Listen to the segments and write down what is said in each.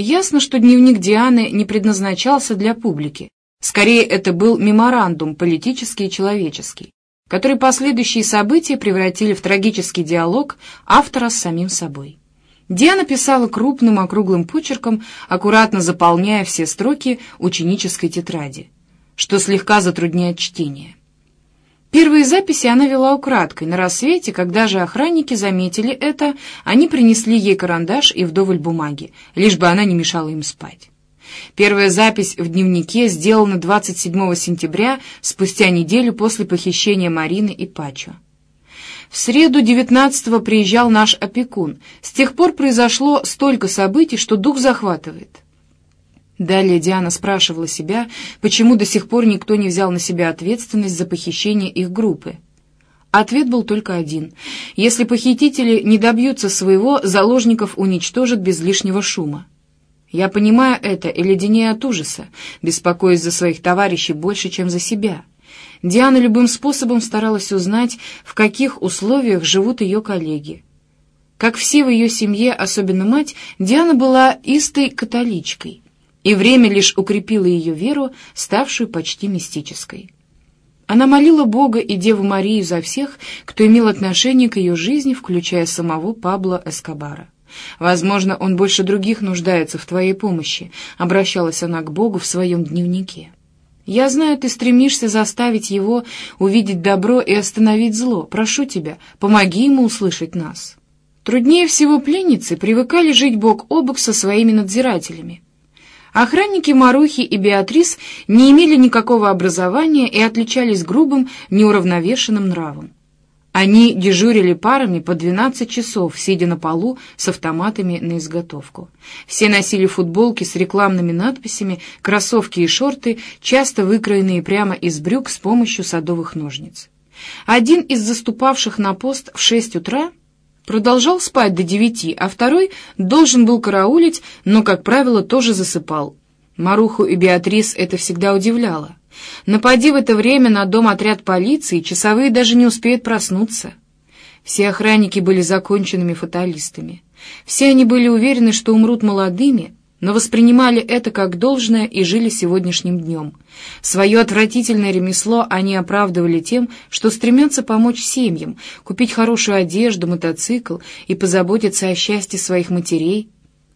Ясно, что дневник Дианы не предназначался для публики. Скорее, это был меморандум, политический и человеческий, который последующие события превратили в трагический диалог автора с самим собой. Диана писала крупным округлым почерком, аккуратно заполняя все строки ученической тетради, что слегка затрудняет чтение. Первые записи она вела украдкой. На рассвете, когда же охранники заметили это, они принесли ей карандаш и вдоволь бумаги, лишь бы она не мешала им спать. Первая запись в дневнике сделана 27 сентября, спустя неделю после похищения Марины и Пачо. В среду 19-го приезжал наш опекун. С тех пор произошло столько событий, что дух захватывает. Далее Диана спрашивала себя, почему до сих пор никто не взял на себя ответственность за похищение их группы. Ответ был только один. Если похитители не добьются своего, заложников уничтожат без лишнего шума. Я понимаю это и леденею от ужаса, беспокоясь за своих товарищей больше, чем за себя. Диана любым способом старалась узнать, в каких условиях живут ее коллеги. Как все в ее семье, особенно мать, Диана была истой католичкой — и время лишь укрепило ее веру, ставшую почти мистической. Она молила Бога и Деву Марию за всех, кто имел отношение к ее жизни, включая самого Пабло Эскобара. «Возможно, он больше других нуждается в твоей помощи», — обращалась она к Богу в своем дневнике. «Я знаю, ты стремишься заставить его увидеть добро и остановить зло. Прошу тебя, помоги ему услышать нас». Труднее всего пленницы привыкали жить бок о бок со своими надзирателями. Охранники Марухи и Беатрис не имели никакого образования и отличались грубым, неуравновешенным нравом. Они дежурили парами по 12 часов, сидя на полу с автоматами на изготовку. Все носили футболки с рекламными надписями, кроссовки и шорты, часто выкроенные прямо из брюк с помощью садовых ножниц. Один из заступавших на пост в 6 утра продолжал спать до девяти, а второй должен был караулить, но, как правило, тоже засыпал. Маруху и Беатрис это всегда удивляло. Напади в это время на дом отряд полиции, часовые даже не успеют проснуться. Все охранники были законченными фаталистами. Все они были уверены, что умрут молодыми, но воспринимали это как должное и жили сегодняшним днем. Свое отвратительное ремесло они оправдывали тем, что стремятся помочь семьям, купить хорошую одежду, мотоцикл и позаботиться о счастье своих матерей,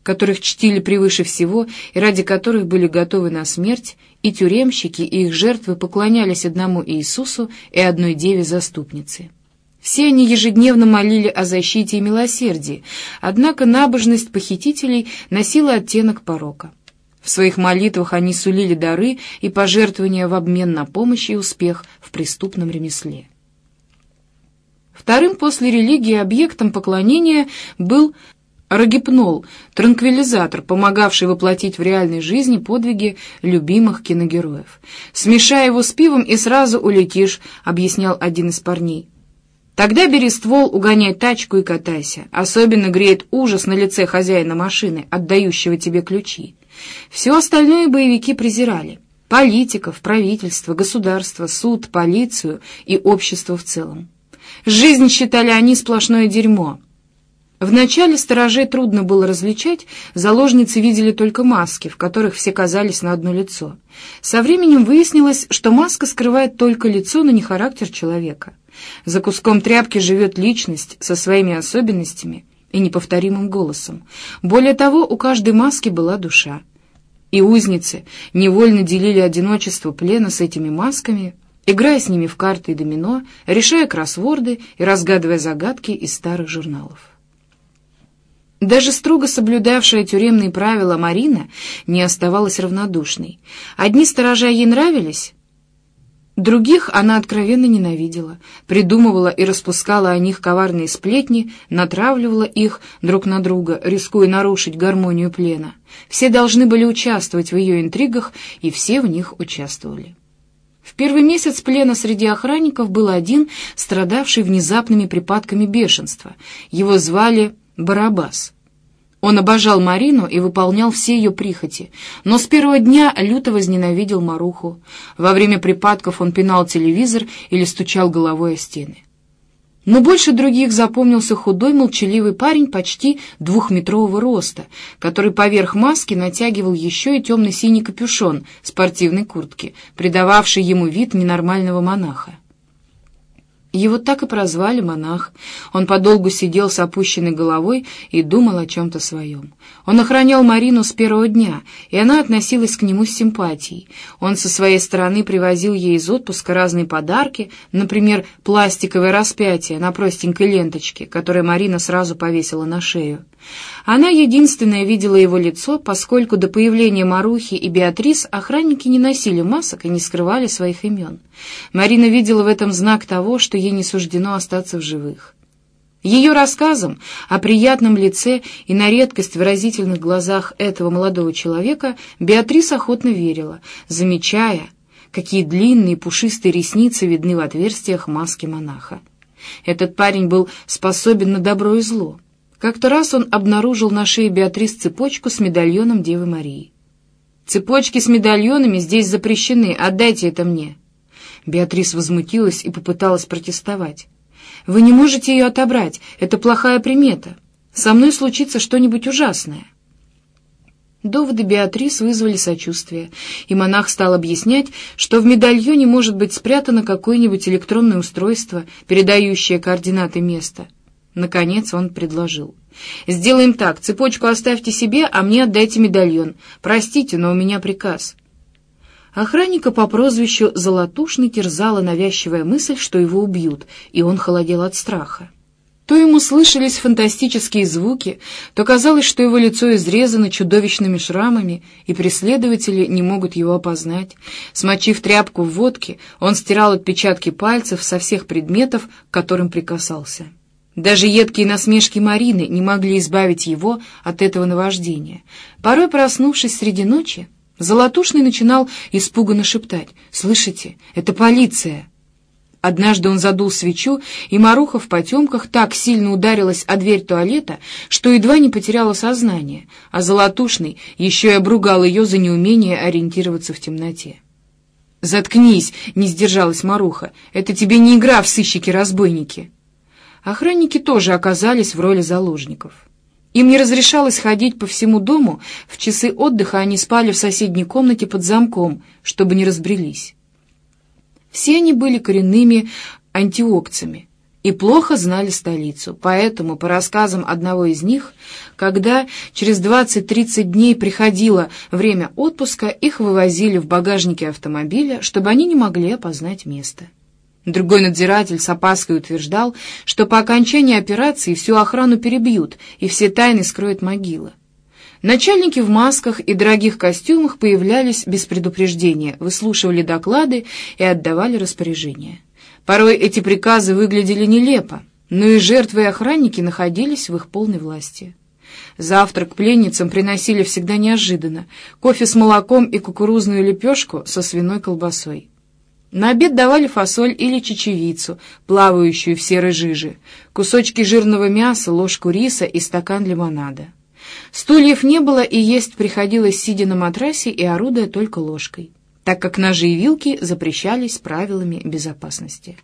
которых чтили превыше всего и ради которых были готовы на смерть, и тюремщики и их жертвы поклонялись одному Иисусу и одной Деве-заступнице. Все они ежедневно молили о защите и милосердии, однако набожность похитителей носила оттенок порока. В своих молитвах они сулили дары и пожертвования в обмен на помощь и успех в преступном ремесле. Вторым после религии объектом поклонения был рогипнол, транквилизатор, помогавший воплотить в реальной жизни подвиги любимых киногероев. «Смешай его с пивом и сразу улетишь», — объяснял один из парней. Тогда бери ствол, угоняй тачку и катайся. Особенно греет ужас на лице хозяина машины, отдающего тебе ключи. Все остальное боевики презирали. Политиков, правительство, государство, суд, полицию и общество в целом. Жизнь считали они сплошное дерьмо. Вначале сторожей трудно было различать, заложницы видели только маски, в которых все казались на одно лицо. Со временем выяснилось, что маска скрывает только лицо, но не характер человека. За куском тряпки живет личность со своими особенностями и неповторимым голосом. Более того, у каждой маски была душа. И узницы невольно делили одиночество плена с этими масками, играя с ними в карты и домино, решая кроссворды и разгадывая загадки из старых журналов. Даже строго соблюдавшая тюремные правила Марина не оставалась равнодушной. Одни сторожа ей нравились, Других она откровенно ненавидела, придумывала и распускала о них коварные сплетни, натравливала их друг на друга, рискуя нарушить гармонию плена. Все должны были участвовать в ее интригах, и все в них участвовали. В первый месяц плена среди охранников был один, страдавший внезапными припадками бешенства. Его звали Барабас. Он обожал Марину и выполнял все ее прихоти, но с первого дня люто возненавидел Маруху. Во время припадков он пинал телевизор или стучал головой о стены. Но больше других запомнился худой, молчаливый парень почти двухметрового роста, который поверх маски натягивал еще и темно-синий капюшон спортивной куртки, придававший ему вид ненормального монаха. Его так и прозвали монах. Он подолгу сидел с опущенной головой и думал о чем-то своем. Он охранял Марину с первого дня, и она относилась к нему с симпатией. Он со своей стороны привозил ей из отпуска разные подарки, например, пластиковое распятие на простенькой ленточке, которое Марина сразу повесила на шею. Она единственная видела его лицо, поскольку до появления Марухи и Беатрис охранники не носили масок и не скрывали своих имен. Марина видела в этом знак того, что ей не суждено остаться в живых. Ее рассказом о приятном лице и на редкость выразительных глазах этого молодого человека Беатрис охотно верила, замечая, какие длинные пушистые ресницы видны в отверстиях маски монаха. Этот парень был способен на добро и зло. Как-то раз он обнаружил на шее Беатрис цепочку с медальоном Девы Марии. «Цепочки с медальонами здесь запрещены, отдайте это мне». Беатрис возмутилась и попыталась протестовать. «Вы не можете ее отобрать, это плохая примета. Со мной случится что-нибудь ужасное». Доводы Беатрис вызвали сочувствие, и монах стал объяснять, что в медальоне может быть спрятано какое-нибудь электронное устройство, передающее координаты места — Наконец он предложил. «Сделаем так, цепочку оставьте себе, а мне отдайте медальон. Простите, но у меня приказ». Охранника по прозвищу Золотушный терзала навязчивая мысль, что его убьют, и он холодел от страха. То ему слышались фантастические звуки, то казалось, что его лицо изрезано чудовищными шрамами, и преследователи не могут его опознать. Смочив тряпку в водке, он стирал отпечатки пальцев со всех предметов, к которым прикасался. Даже едкие насмешки Марины не могли избавить его от этого наваждения. Порой, проснувшись среди ночи, Золотушный начинал испуганно шептать «Слышите, это полиция!» Однажды он задул свечу, и Маруха в потемках так сильно ударилась о дверь туалета, что едва не потеряла сознание, а Золотушный еще и обругал ее за неумение ориентироваться в темноте. «Заткнись!» — не сдержалась Маруха. «Это тебе не игра в сыщики-разбойники!» Охранники тоже оказались в роли заложников. Им не разрешалось ходить по всему дому, в часы отдыха они спали в соседней комнате под замком, чтобы не разбрелись. Все они были коренными антиокцами и плохо знали столицу, поэтому, по рассказам одного из них, когда через 20-30 дней приходило время отпуска, их вывозили в багажнике автомобиля, чтобы они не могли опознать место. Другой надзиратель с опаской утверждал, что по окончании операции всю охрану перебьют и все тайны скроет могила. Начальники в масках и дорогих костюмах появлялись без предупреждения, выслушивали доклады и отдавали распоряжения. Порой эти приказы выглядели нелепо, но и жертвы и охранники находились в их полной власти. Завтрак пленницам приносили всегда неожиданно, кофе с молоком и кукурузную лепешку со свиной колбасой. На обед давали фасоль или чечевицу, плавающую в серой жиже, кусочки жирного мяса, ложку риса и стакан лимонада. Стульев не было, и есть приходилось, сидя на матрасе и орудуя только ложкой, так как ножи и вилки запрещались правилами безопасности.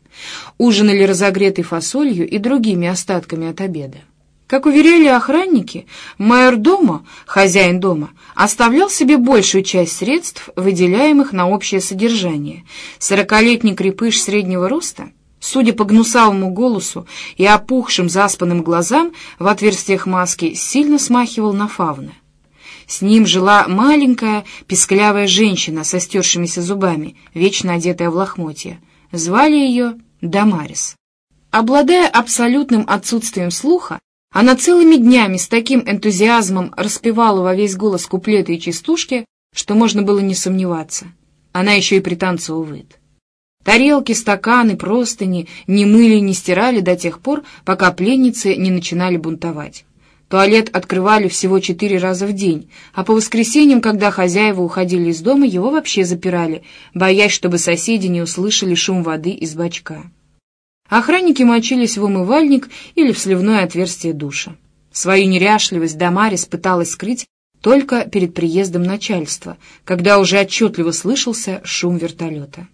Ужинали разогретой фасолью и другими остатками от обеда. Как уверяли охранники, майор дома, хозяин дома, оставлял себе большую часть средств, выделяемых на общее содержание. Сорокалетний крепыш среднего роста, судя по гнусавому голосу и опухшим заспанным глазам в отверстиях маски, сильно смахивал на фавна. С ним жила маленькая песклявая женщина со стершимися зубами, вечно одетая в лохмотья. Звали ее Дамарис. Обладая абсолютным отсутствием слуха, она целыми днями с таким энтузиазмом распевала во весь голос куплеты и частушки, что можно было не сомневаться. Она еще и пританцовывает. Тарелки, стаканы, простыни не мыли, не стирали до тех пор, пока пленницы не начинали бунтовать. Туалет открывали всего четыре раза в день, а по воскресеньям, когда хозяева уходили из дома, его вообще запирали, боясь, чтобы соседи не услышали шум воды из бачка. Охранники мочились в умывальник или в сливное отверстие душа. Свою неряшливость Дамарис пыталась скрыть только перед приездом начальства, когда уже отчетливо слышался шум вертолета.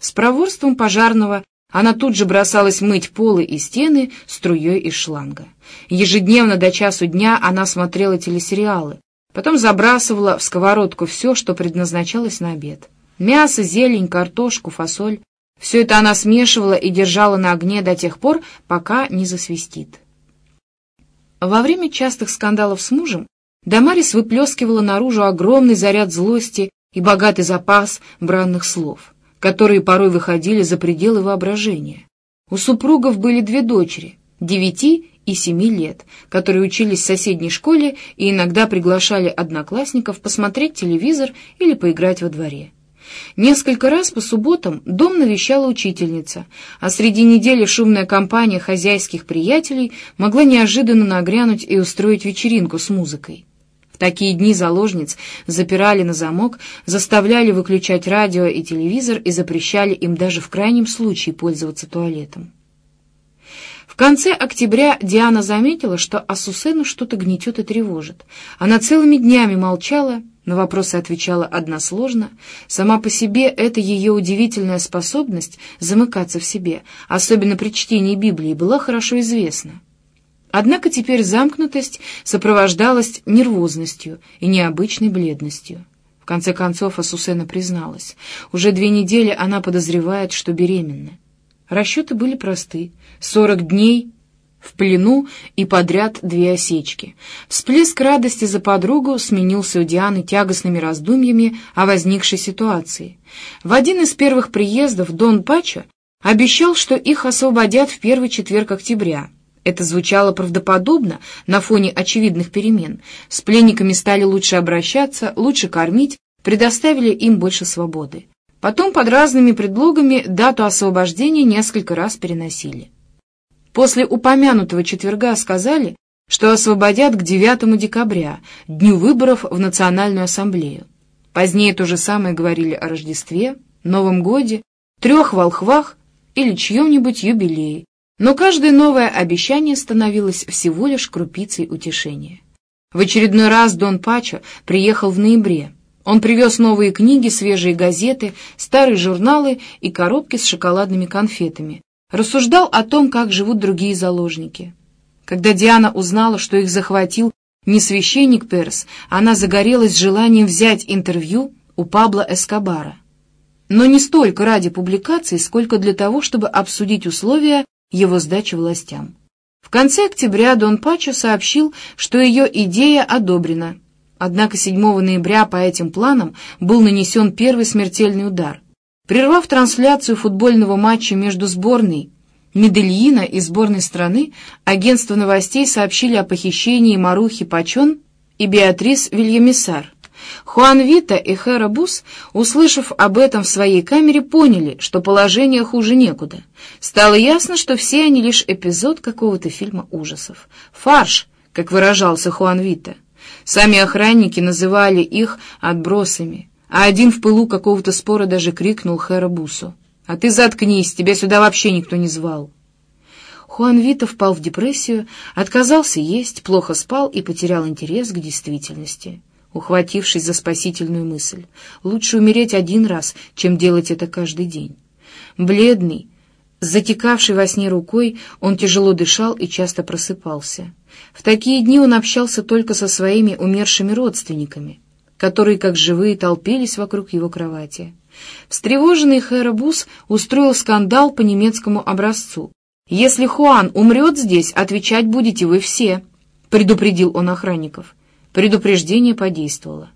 С проворством пожарного Она тут же бросалась мыть полы и стены струей из шланга. Ежедневно до часу дня она смотрела телесериалы, потом забрасывала в сковородку все, что предназначалось на обед. Мясо, зелень, картошку, фасоль. Все это она смешивала и держала на огне до тех пор, пока не засвистит. Во время частых скандалов с мужем Дамарис выплескивала наружу огромный заряд злости и богатый запас бранных слов которые порой выходили за пределы воображения. У супругов были две дочери, девяти и семи лет, которые учились в соседней школе и иногда приглашали одноклассников посмотреть телевизор или поиграть во дворе. Несколько раз по субботам дом навещала учительница, а среди недели шумная компания хозяйских приятелей могла неожиданно нагрянуть и устроить вечеринку с музыкой. В такие дни заложниц запирали на замок, заставляли выключать радио и телевизор и запрещали им даже в крайнем случае пользоваться туалетом. В конце октября Диана заметила, что Асусену что-то гнетет и тревожит. Она целыми днями молчала, на вопросы отвечала односложно. Сама по себе эта ее удивительная способность замыкаться в себе, особенно при чтении Библии, была хорошо известна. Однако теперь замкнутость сопровождалась нервозностью и необычной бледностью. В конце концов Асусена призналась. Уже две недели она подозревает, что беременна. Расчеты были просты. Сорок дней в плену и подряд две осечки. Всплеск радости за подругу сменился у Дианы тягостными раздумьями о возникшей ситуации. В один из первых приездов Дон Пачо обещал, что их освободят в первый четверг октября, это звучало правдоподобно на фоне очевидных перемен. С пленниками стали лучше обращаться, лучше кормить, предоставили им больше свободы. Потом под разными предлогами дату освобождения несколько раз переносили. После упомянутого четверга сказали, что освободят к 9 декабря, дню выборов в Национальную ассамблею. Позднее то же самое говорили о Рождестве, Новом годе, трех волхвах или чьем-нибудь юбилее, но каждое новое обещание становилось всего лишь крупицей утешения. В очередной раз Дон Пачо приехал в ноябре. Он привез новые книги, свежие газеты, старые журналы и коробки с шоколадными конфетами. Рассуждал о том, как живут другие заложники. Когда Диана узнала, что их захватил не священник Перс, она загорелась желанием взять интервью у Пабло Эскобара. Но не столько ради публикации, сколько для того, чтобы обсудить условия его сдачи властям. В конце октября Дон Пачо сообщил, что ее идея одобрена. Однако 7 ноября по этим планам был нанесен первый смертельный удар. Прервав трансляцию футбольного матча между сборной Медельина и сборной страны, агентство новостей сообщили о похищении Марухи Пачон и Беатрис Вильямисар. Хуан Вита и Хэра Бус, услышав об этом в своей камере, поняли, что положение хуже некуда. Стало ясно, что все они лишь эпизод какого-то фильма ужасов. Фарш, как выражался Хуан Вита. Сами охранники называли их отбросами, а один в пылу какого-то спора даже крикнул Хэра Бусу. «А ты заткнись, тебя сюда вообще никто не звал». Хуан Вита впал в депрессию, отказался есть, плохо спал и потерял интерес к действительности ухватившись за спасительную мысль. Лучше умереть один раз, чем делать это каждый день. Бледный, затекавший во сне рукой, он тяжело дышал и часто просыпался. В такие дни он общался только со своими умершими родственниками, которые, как живые, толпились вокруг его кровати. Встревоженный Хэрабус устроил скандал по немецкому образцу. «Если Хуан умрет здесь, отвечать будете вы все», — предупредил он охранников. Предупреждение подействовало.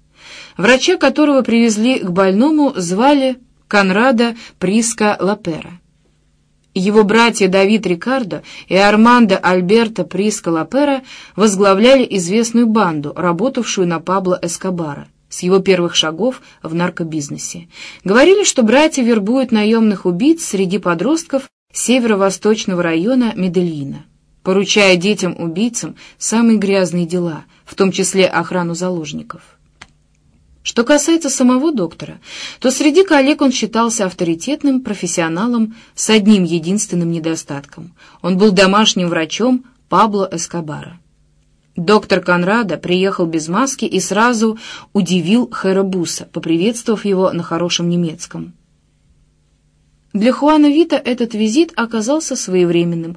Врача, которого привезли к больному, звали Конрада Приска Лапера. Его братья Давид Рикардо и Армандо Альберто Приска Лапера возглавляли известную банду, работавшую на Пабло Эскобара с его первых шагов в наркобизнесе. Говорили, что братья вербуют наемных убийц среди подростков северо-восточного района Медельина, поручая детям-убийцам самые грязные дела — в том числе охрану заложников. Что касается самого доктора, то среди коллег он считался авторитетным профессионалом с одним единственным недостатком. Он был домашним врачом Пабло Эскобара. Доктор Конрада приехал без маски и сразу удивил Хэрабуса, поприветствовав его на хорошем немецком. Для Хуана Вита этот визит оказался своевременным,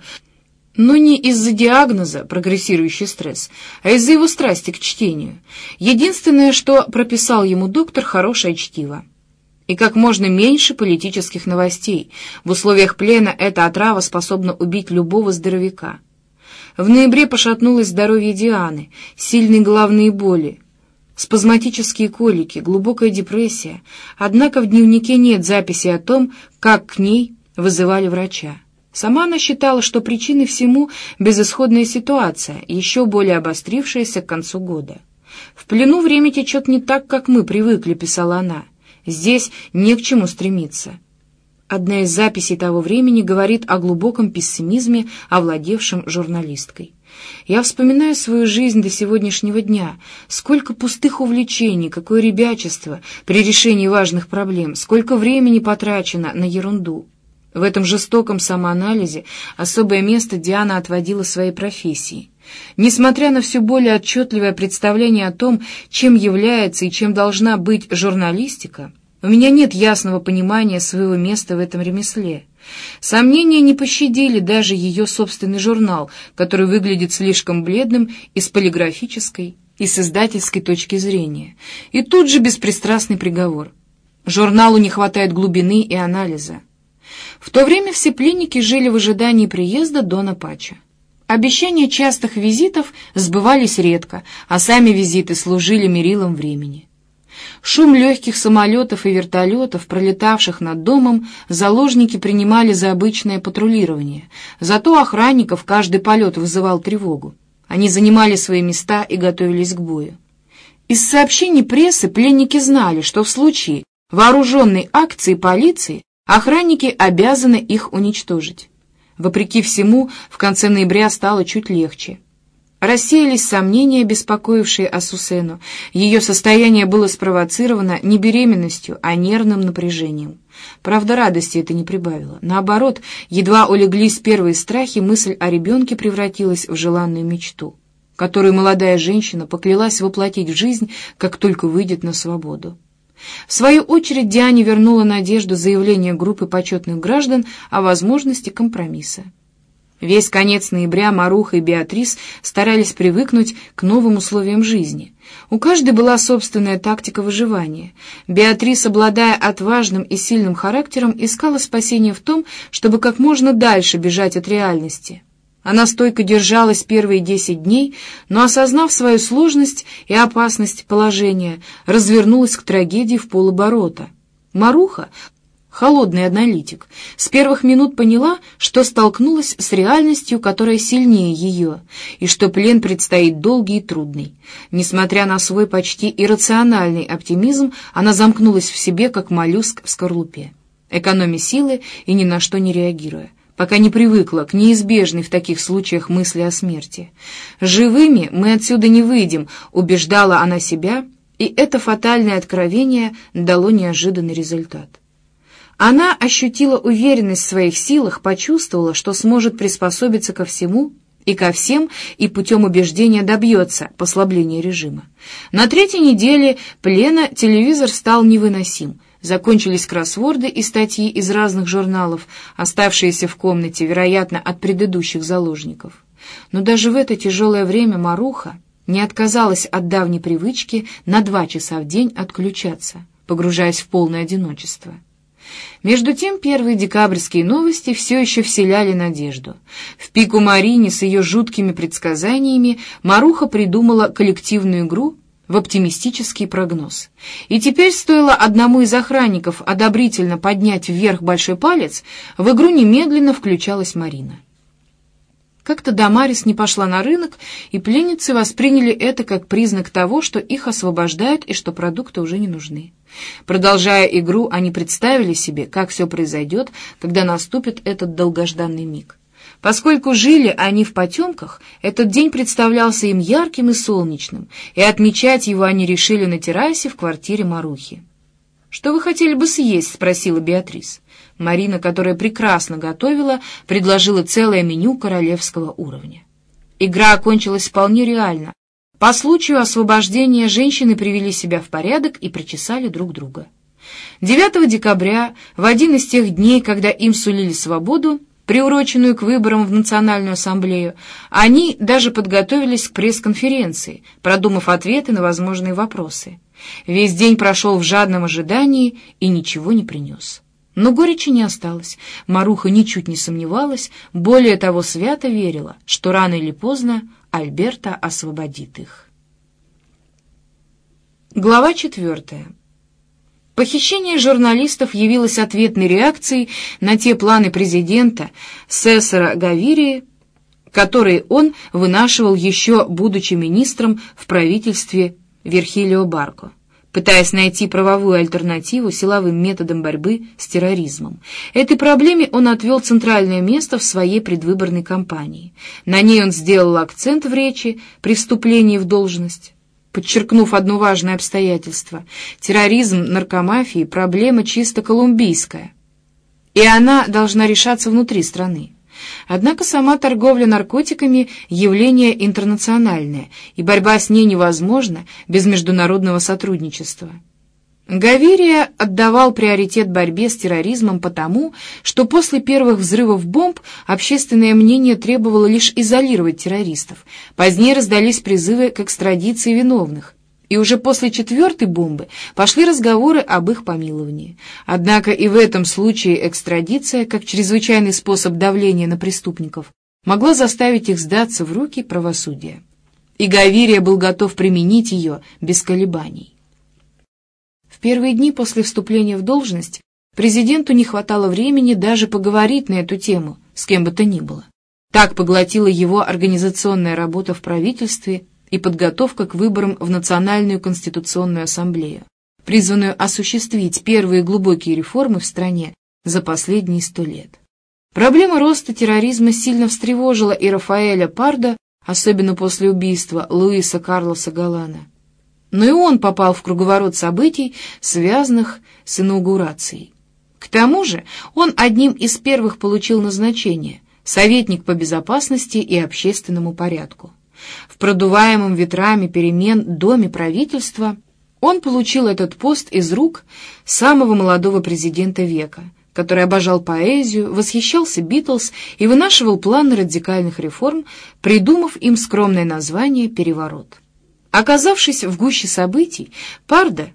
но не из-за диагноза прогрессирующий стресс, а из-за его страсти к чтению. Единственное, что прописал ему доктор, хорошее чтиво. И как можно меньше политических новостей. В условиях плена эта отрава способна убить любого здоровяка. В ноябре пошатнулось здоровье Дианы, сильные головные боли, спазматические колики, глубокая депрессия. Однако в дневнике нет записи о том, как к ней вызывали врача. Сама она считала, что причиной всему безысходная ситуация, еще более обострившаяся к концу года. «В плену время течет не так, как мы привыкли», — писала она. «Здесь не к чему стремиться». Одна из записей того времени говорит о глубоком пессимизме, овладевшем журналисткой. Я вспоминаю свою жизнь до сегодняшнего дня. Сколько пустых увлечений, какое ребячество при решении важных проблем, сколько времени потрачено на ерунду. В этом жестоком самоанализе особое место Диана отводила своей профессии. Несмотря на все более отчетливое представление о том, чем является и чем должна быть журналистика, у меня нет ясного понимания своего места в этом ремесле. Сомнения не пощадили даже ее собственный журнал, который выглядит слишком бледным и с полиграфической, и с издательской точки зрения. И тут же беспристрастный приговор. Журналу не хватает глубины и анализа. В то время все пленники жили в ожидании приезда Дона Пача. Обещания частых визитов сбывались редко, а сами визиты служили мерилом времени. Шум легких самолетов и вертолетов, пролетавших над домом, заложники принимали за обычное патрулирование. Зато охранников каждый полет вызывал тревогу. Они занимали свои места и готовились к бою. Из сообщений прессы пленники знали, что в случае вооруженной акции полиции охранники обязаны их уничтожить. Вопреки всему, в конце ноября стало чуть легче. Рассеялись сомнения, беспокоившие Асусену. Ее состояние было спровоцировано не беременностью, а нервным напряжением. Правда, радости это не прибавило. Наоборот, едва улеглись первые страхи, мысль о ребенке превратилась в желанную мечту, которую молодая женщина поклялась воплотить в жизнь, как только выйдет на свободу. В свою очередь Диане вернула надежду заявление группы почетных граждан о возможности компромисса. Весь конец ноября Маруха и Беатрис старались привыкнуть к новым условиям жизни. У каждой была собственная тактика выживания. Беатрис, обладая отважным и сильным характером, искала спасение в том, чтобы как можно дальше бежать от реальности. Она стойко держалась первые десять дней, но, осознав свою сложность и опасность положения, развернулась к трагедии в полоборота. Маруха холодный аналитик, с первых минут поняла, что столкнулась с реальностью, которая сильнее ее, и что плен предстоит долгий и трудный. Несмотря на свой почти иррациональный оптимизм, она замкнулась в себе, как моллюск в скорлупе, экономя силы и ни на что не реагируя пока не привыкла к неизбежной в таких случаях мысли о смерти. «Живыми мы отсюда не выйдем», — убеждала она себя, и это фатальное откровение дало неожиданный результат. Она ощутила уверенность в своих силах, почувствовала, что сможет приспособиться ко всему и ко всем, и путем убеждения добьется послабления режима. На третьей неделе плена телевизор стал невыносим. Закончились кроссворды и статьи из разных журналов, оставшиеся в комнате, вероятно, от предыдущих заложников. Но даже в это тяжелое время Маруха не отказалась от давней привычки на два часа в день отключаться, погружаясь в полное одиночество. Между тем первые декабрьские новости все еще вселяли надежду. В пику Марине с ее жуткими предсказаниями Маруха придумала коллективную игру в оптимистический прогноз. И теперь стоило одному из охранников одобрительно поднять вверх большой палец, в игру немедленно включалась Марина. Как-то Дамарис не пошла на рынок, и пленницы восприняли это как признак того, что их освобождают и что продукты уже не нужны. Продолжая игру, они представили себе, как все произойдет, когда наступит этот долгожданный миг. Поскольку жили они в потемках, этот день представлялся им ярким и солнечным, и отмечать его они решили на террасе в квартире Марухи. «Что вы хотели бы съесть?» — спросила Беатрис. Марина, которая прекрасно готовила, предложила целое меню королевского уровня. Игра окончилась вполне реально. По случаю освобождения женщины привели себя в порядок и причесали друг друга. 9 декабря, в один из тех дней, когда им сулили свободу, приуроченную к выборам в Национальную ассамблею, они даже подготовились к пресс-конференции, продумав ответы на возможные вопросы. Весь день прошел в жадном ожидании и ничего не принес. Но горечи не осталось. Маруха ничуть не сомневалась, более того, свято верила, что рано или поздно Альберта освободит их. Глава четвертая. Похищение журналистов явилось ответной реакцией на те планы президента Сесара Гавирии, которые он вынашивал еще будучи министром в правительстве Верхилио Барко пытаясь найти правовую альтернативу силовым методам борьбы с терроризмом. Этой проблеме он отвел центральное место в своей предвыборной кампании. На ней он сделал акцент в речи при вступлении в должность, подчеркнув одно важное обстоятельство. Терроризм, наркомафии – проблема чисто колумбийская, и она должна решаться внутри страны. Однако сама торговля наркотиками – явление интернациональное, и борьба с ней невозможна без международного сотрудничества. Гавирия отдавал приоритет борьбе с терроризмом потому, что после первых взрывов бомб общественное мнение требовало лишь изолировать террористов. Позднее раздались призывы к экстрадиции виновных и уже после четвертой бомбы пошли разговоры об их помиловании. Однако и в этом случае экстрадиция, как чрезвычайный способ давления на преступников, могла заставить их сдаться в руки правосудия. И Гавирия был готов применить ее без колебаний. Первые дни после вступления в должность президенту не хватало времени даже поговорить на эту тему с кем бы то ни было. Так поглотила его организационная работа в правительстве и подготовка к выборам в Национальную конституционную ассамблею, призванную осуществить первые глубокие реформы в стране за последние сто лет. Проблема роста терроризма сильно встревожила и Рафаэля Парда, особенно после убийства Луиса Карлоса Галана. Но и он попал в круговорот событий, связанных с инаугурацией. К тому же он одним из первых получил назначение – советник по безопасности и общественному порядку. В продуваемом ветрами перемен доме правительства он получил этот пост из рук самого молодого президента века, который обожал поэзию, восхищался Битлз и вынашивал планы радикальных реформ, придумав им скромное название «Переворот». Оказавшись в гуще событий, Парда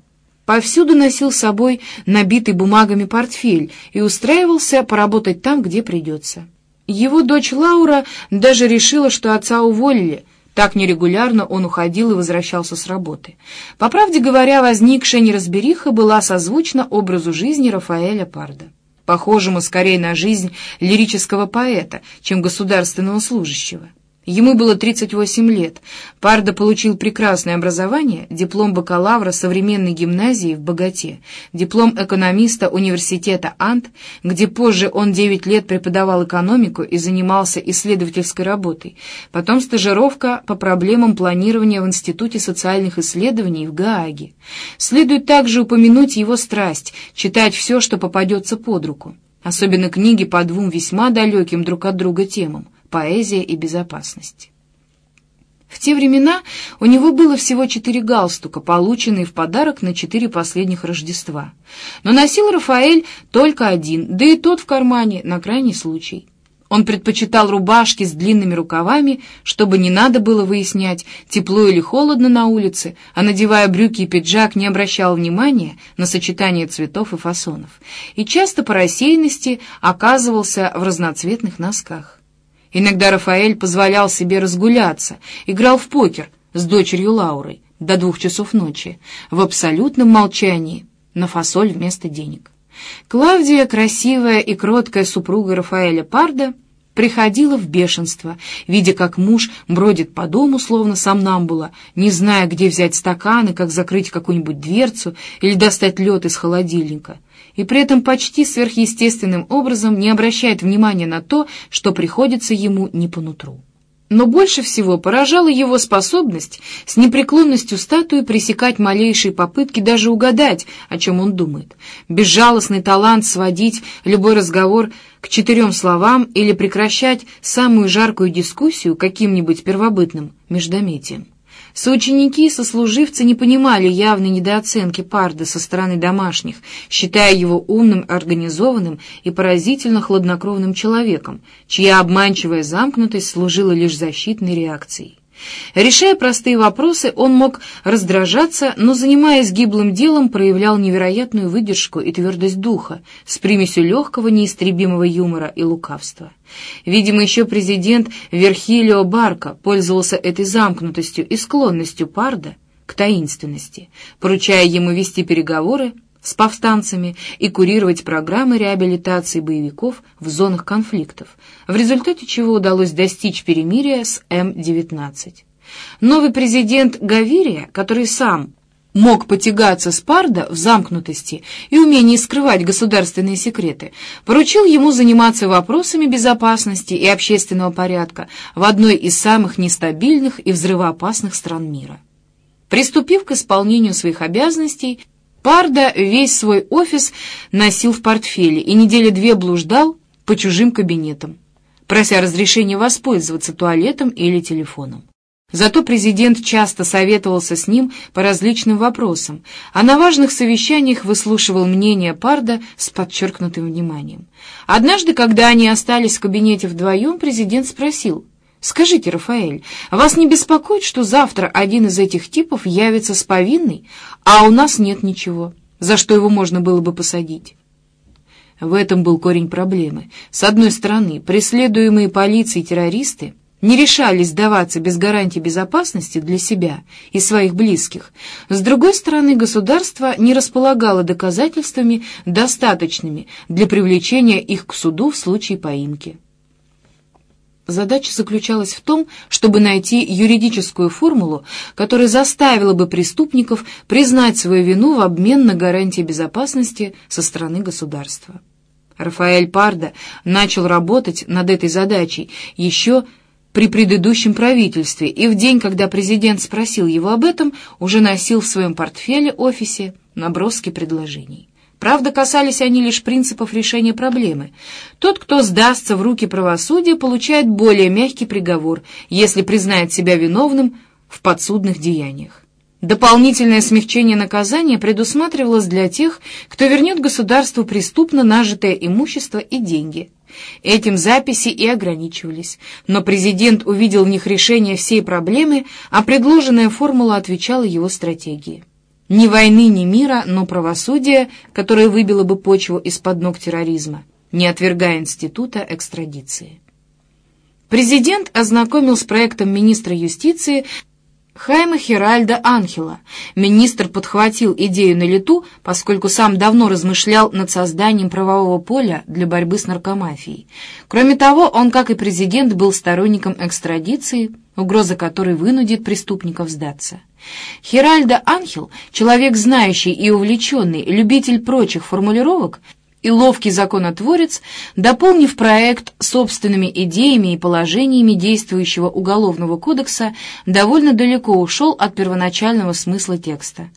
повсюду носил с собой набитый бумагами портфель и устраивался поработать там, где придется. Его дочь Лаура даже решила, что отца уволили – так нерегулярно он уходил и возвращался с работы. По правде говоря, возникшая неразбериха была созвучна образу жизни Рафаэля Парда, похожему скорее на жизнь лирического поэта, чем государственного служащего. Ему было 38 лет. Пардо получил прекрасное образование, диплом бакалавра современной гимназии в Богате, диплом экономиста университета Ант, где позже он 9 лет преподавал экономику и занимался исследовательской работой, потом стажировка по проблемам планирования в Институте социальных исследований в Гааге. Следует также упомянуть его страсть — читать все, что попадется под руку, особенно книги по двум весьма далеким друг от друга темам — поэзия и безопасность. В те времена у него было всего четыре галстука, полученные в подарок на четыре последних Рождества. Но носил Рафаэль только один, да и тот в кармане, на крайний случай. Он предпочитал рубашки с длинными рукавами, чтобы не надо было выяснять, тепло или холодно на улице, а надевая брюки и пиджак, не обращал внимания на сочетание цветов и фасонов, и часто по рассеянности оказывался в разноцветных носках. Иногда Рафаэль позволял себе разгуляться, играл в покер с дочерью Лаурой до двух часов ночи, в абсолютном молчании, на фасоль вместо денег. Клавдия, красивая и кроткая супруга Рафаэля Парда, приходила в бешенство, видя, как муж бродит по дому, словно сомнамбула, не зная, где взять стаканы, как закрыть какую-нибудь дверцу или достать лед из холодильника, и при этом почти сверхъестественным образом не обращает внимания на то, что приходится ему не по нутру. Но больше всего поражала его способность с непреклонностью статуи пресекать малейшие попытки даже угадать, о чем он думает, безжалостный талант сводить любой разговор к четырем словам или прекращать самую жаркую дискуссию каким-нибудь первобытным междометием. Соученики и сослуживцы не понимали явной недооценки Парда со стороны домашних, считая его умным, организованным и поразительно хладнокровным человеком, чья обманчивая замкнутость служила лишь защитной реакцией. Решая простые вопросы, он мог раздражаться, но, занимаясь гиблым делом, проявлял невероятную выдержку и твердость духа с примесью легкого неистребимого юмора и лукавства. Видимо, еще президент Верхилио Барка пользовался этой замкнутостью и склонностью Парда к таинственности, поручая ему вести переговоры с повстанцами и курировать программы реабилитации боевиков в зонах конфликтов, в результате чего удалось достичь перемирия с М-19. Новый президент Гавирия, который сам мог потягаться с Пардо в замкнутости и умении скрывать государственные секреты, поручил ему заниматься вопросами безопасности и общественного порядка в одной из самых нестабильных и взрывоопасных стран мира. Приступив к исполнению своих обязанностей, Парда весь свой офис носил в портфеле и недели две блуждал по чужим кабинетам, прося разрешения воспользоваться туалетом или телефоном. Зато президент часто советовался с ним по различным вопросам, а на важных совещаниях выслушивал мнение Парда с подчеркнутым вниманием. Однажды, когда они остались в кабинете вдвоем, президент спросил — Скажите, Рафаэль, вас не беспокоит, что завтра один из этих типов явится с повинной, а у нас нет ничего, за что его можно было бы посадить? В этом был корень проблемы. С одной стороны, преследуемые полицией террористы не решались сдаваться без гарантии безопасности для себя и своих близких. С другой стороны, государство не располагало доказательствами достаточными для привлечения их к суду в случае поимки. Задача заключалась в том, чтобы найти юридическую формулу, которая заставила бы преступников признать свою вину в обмен на гарантии безопасности со стороны государства. Рафаэль Пардо начал работать над этой задачей еще при предыдущем правительстве, и в день, когда президент спросил его об этом, уже носил в своем портфеле офисе наброски предложений. Правда, касались они лишь принципов решения проблемы. Тот, кто сдастся в руки правосудия, получает более мягкий приговор, если признает себя виновным в подсудных деяниях. Дополнительное смягчение наказания предусматривалось для тех, кто вернет государству преступно нажитое имущество и деньги. Этим записи и ограничивались, но президент увидел в них решение всей проблемы, а предложенная формула отвечала его стратегии. Ни войны, ни мира, но правосудие, которое выбило бы почву из-под ног терроризма, не отвергая института экстрадиции. Президент ознакомил с проектом министра юстиции Хайма Хиральда Анхела. Министр подхватил идею на лету, поскольку сам давно размышлял над созданием правового поля для борьбы с наркомафией. Кроме того, он, как и президент, был сторонником экстрадиции, угроза которой вынудит преступников сдаться. Хиральдо Анхел, человек знающий и увлеченный, любитель прочих формулировок, и ловкий законотворец, дополнив проект собственными идеями и положениями действующего Уголовного кодекса, довольно далеко ушел от первоначального смысла текста.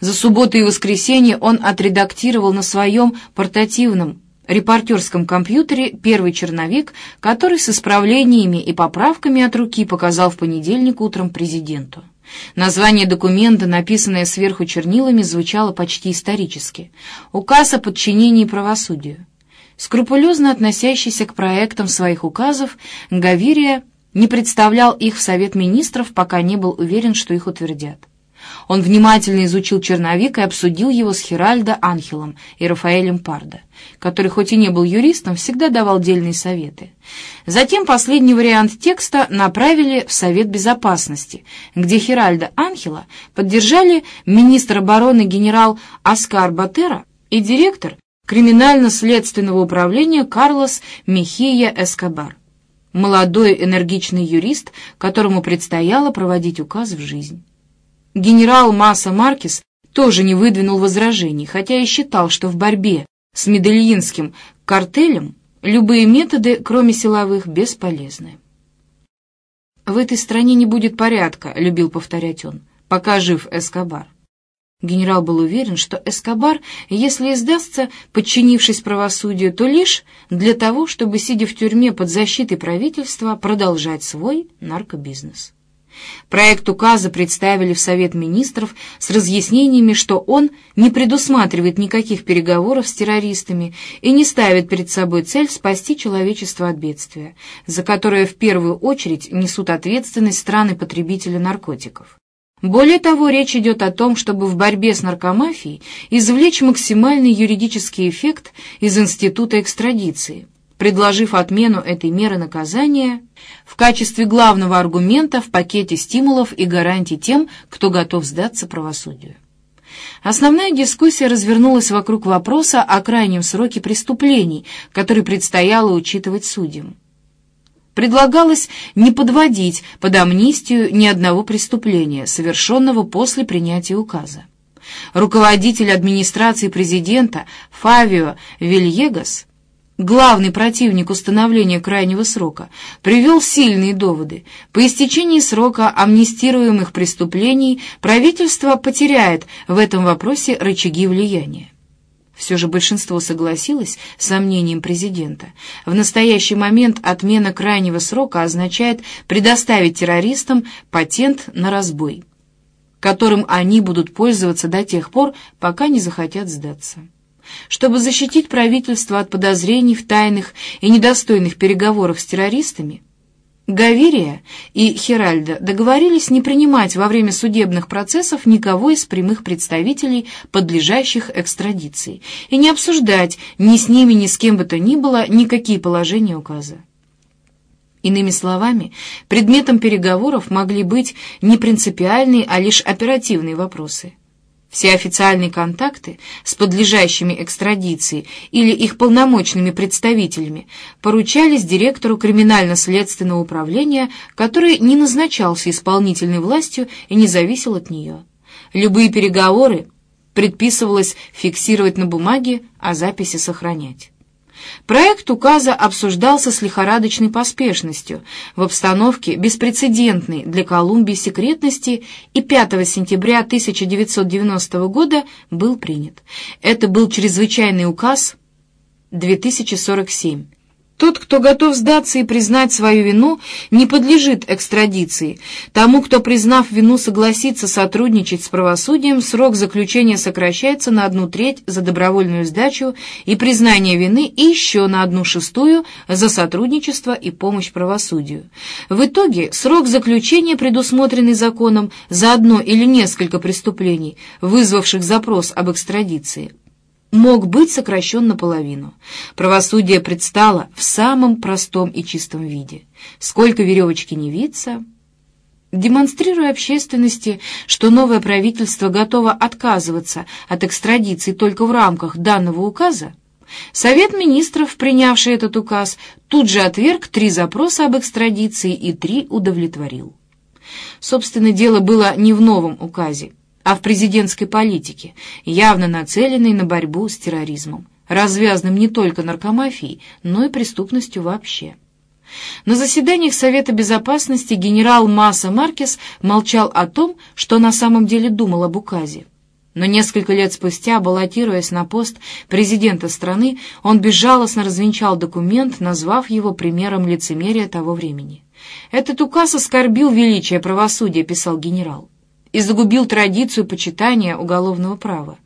За субботу и воскресенье он отредактировал на своем портативном репортерском компьютере первый черновик, который с исправлениями и поправками от руки показал в понедельник утром президенту. Название документа, написанное сверху чернилами, звучало почти исторически. Указ о подчинении правосудию. Скрупулезно относящийся к проектам своих указов, Гавирия не представлял их в Совет Министров, пока не был уверен, что их утвердят. Он внимательно изучил черновик и обсудил его с Хиральдо Анхелом и Рафаэлем Пардо, который хоть и не был юристом, всегда давал дельные советы. Затем последний вариант текста направили в Совет Безопасности, где Хиральдо Анхела поддержали министр обороны генерал Оскар Батера и директор криминально-следственного управления Карлос Мехия Эскобар. Молодой энергичный юрист, которому предстояло проводить указ в жизнь. Генерал Маса Маркес тоже не выдвинул возражений, хотя и считал, что в борьбе с медельинским картелем любые методы, кроме силовых, бесполезны. «В этой стране не будет порядка», — любил повторять он, — «пока жив Эскобар». Генерал был уверен, что Эскобар, если издастся, подчинившись правосудию, то лишь для того, чтобы, сидя в тюрьме под защитой правительства, продолжать свой наркобизнес. Проект указа представили в Совет министров с разъяснениями, что он не предусматривает никаких переговоров с террористами и не ставит перед собой цель спасти человечество от бедствия, за которое в первую очередь несут ответственность страны-потребителя наркотиков. Более того, речь идет о том, чтобы в борьбе с наркомафией извлечь максимальный юридический эффект из института экстрадиции, предложив отмену этой меры наказания в качестве главного аргумента в пакете стимулов и гарантий тем, кто готов сдаться правосудию. Основная дискуссия развернулась вокруг вопроса о крайнем сроке преступлений, который предстояло учитывать судьям предлагалось не подводить под амнистию ни одного преступления, совершенного после принятия указа. Руководитель администрации президента Фавио Вильегас, главный противник установления крайнего срока, привел сильные доводы. По истечении срока амнистируемых преступлений правительство потеряет в этом вопросе рычаги влияния. Все же большинство согласилось с сомнением президента. В настоящий момент отмена крайнего срока означает предоставить террористам патент на разбой, которым они будут пользоваться до тех пор, пока не захотят сдаться. Чтобы защитить правительство от подозрений в тайных и недостойных переговорах с террористами, Гавирия и Хиральда договорились не принимать во время судебных процессов никого из прямых представителей, подлежащих экстрадиции, и не обсуждать ни с ними, ни с кем бы то ни было никакие положения указа. Иными словами, предметом переговоров могли быть не принципиальные, а лишь оперативные вопросы. Все официальные контакты с подлежащими экстрадиции или их полномочными представителями поручались директору криминально-следственного управления, который не назначался исполнительной властью и не зависел от нее. Любые переговоры предписывалось фиксировать на бумаге, а записи сохранять. Проект указа обсуждался с лихорадочной поспешностью, в обстановке беспрецедентной для Колумбии секретности и 5 сентября 1990 года был принят. Это был чрезвычайный указ 2047 тот, кто готов сдаться и признать свою вину, не подлежит экстрадиции. Тому, кто, признав вину, согласится сотрудничать с правосудием, срок заключения сокращается на одну треть за добровольную сдачу и признание вины и еще на одну шестую за сотрудничество и помощь правосудию. В итоге срок заключения, предусмотренный законом за одно или несколько преступлений, вызвавших запрос об экстрадиции, мог быть сокращен наполовину. Правосудие предстало в самом простом и чистом виде. Сколько веревочки не виться... Демонстрируя общественности, что новое правительство готово отказываться от экстрадиции только в рамках данного указа, Совет министров, принявший этот указ, тут же отверг три запроса об экстрадиции и три удовлетворил. Собственно, дело было не в новом указе а в президентской политике, явно нацеленной на борьбу с терроризмом, развязанным не только наркомафией, но и преступностью вообще. На заседаниях Совета Безопасности генерал Масса Маркес молчал о том, что на самом деле думал об указе. Но несколько лет спустя, баллотируясь на пост президента страны, он безжалостно развенчал документ, назвав его примером лицемерия того времени. «Этот указ оскорбил величие правосудия», — писал генерал и загубил традицию почитания уголовного права.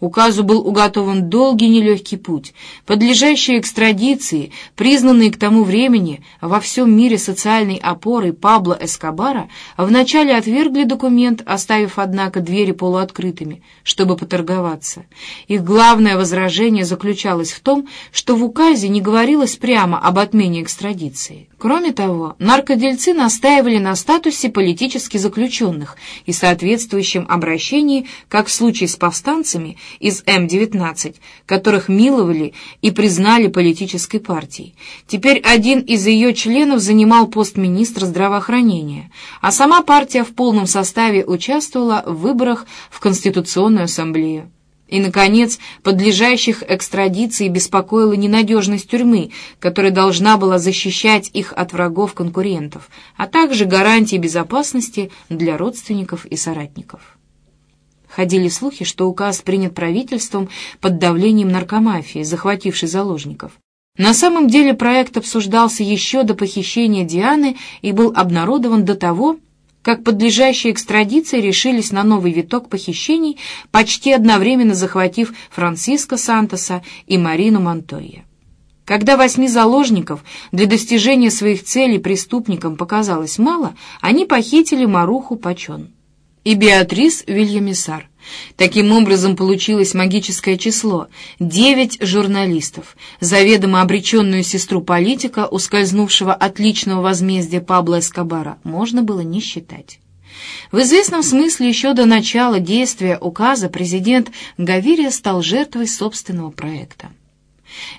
Указу был уготован долгий нелегкий путь. Подлежащие экстрадиции, признанные к тому времени во всем мире социальной опорой Пабло Эскобара, вначале отвергли документ, оставив, однако, двери полуоткрытыми, чтобы поторговаться. Их главное возражение заключалось в том, что в указе не говорилось прямо об отмене экстрадиции. Кроме того, наркодельцы настаивали на статусе политически заключенных и соответствующем обращении, как в случае с повстанцами, немцами из М-19, которых миловали и признали политической партией. Теперь один из ее членов занимал пост министра здравоохранения, а сама партия в полном составе участвовала в выборах в Конституционную ассамблею. И, наконец, подлежащих экстрадиции беспокоила ненадежность тюрьмы, которая должна была защищать их от врагов-конкурентов, а также гарантии безопасности для родственников и соратников. Ходили слухи, что указ принят правительством под давлением наркомафии, захватившей заложников. На самом деле проект обсуждался еще до похищения Дианы и был обнародован до того, как подлежащие экстрадиции решились на новый виток похищений, почти одновременно захватив Франциско Сантоса и Марину Монтойя. Когда восьми заложников для достижения своих целей преступникам показалось мало, они похитили Маруху Пачон и Беатрис Вильямисар. Таким образом получилось магическое число — девять журналистов, заведомо обреченную сестру политика, ускользнувшего от личного возмездия Пабло Эскобара, можно было не считать. В известном смысле еще до начала действия указа президент Гавирия стал жертвой собственного проекта.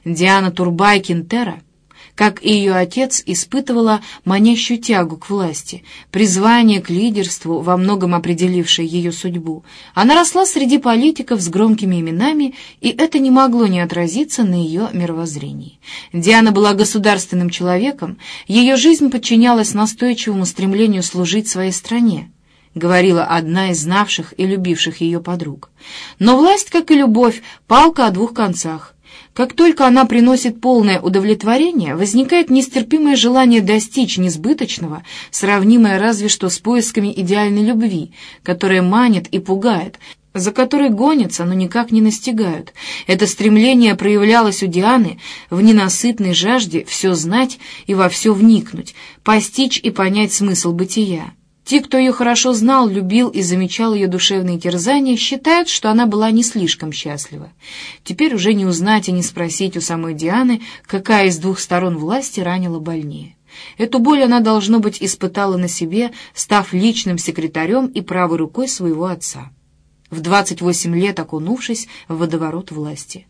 Диана Турбай-Кинтера — как и ее отец, испытывала манящую тягу к власти, призвание к лидерству, во многом определившее ее судьбу. Она росла среди политиков с громкими именами, и это не могло не отразиться на ее мировоззрении. Диана была государственным человеком, ее жизнь подчинялась настойчивому стремлению служить своей стране говорила одна из знавших и любивших ее подруг. Но власть, как и любовь, палка о двух концах. Как только она приносит полное удовлетворение, возникает нестерпимое желание достичь несбыточного, сравнимое разве что с поисками идеальной любви, которая манит и пугает, за которой гонятся, но никак не настигают. Это стремление проявлялось у Дианы в ненасытной жажде все знать и во все вникнуть, постичь и понять смысл бытия. Те, кто ее хорошо знал, любил и замечал ее душевные терзания, считают, что она была не слишком счастлива. Теперь уже не узнать и не спросить у самой Дианы, какая из двух сторон власти ранила больнее. Эту боль она, должно быть, испытала на себе, став личным секретарем и правой рукой своего отца. В 28 лет окунувшись в водоворот власти.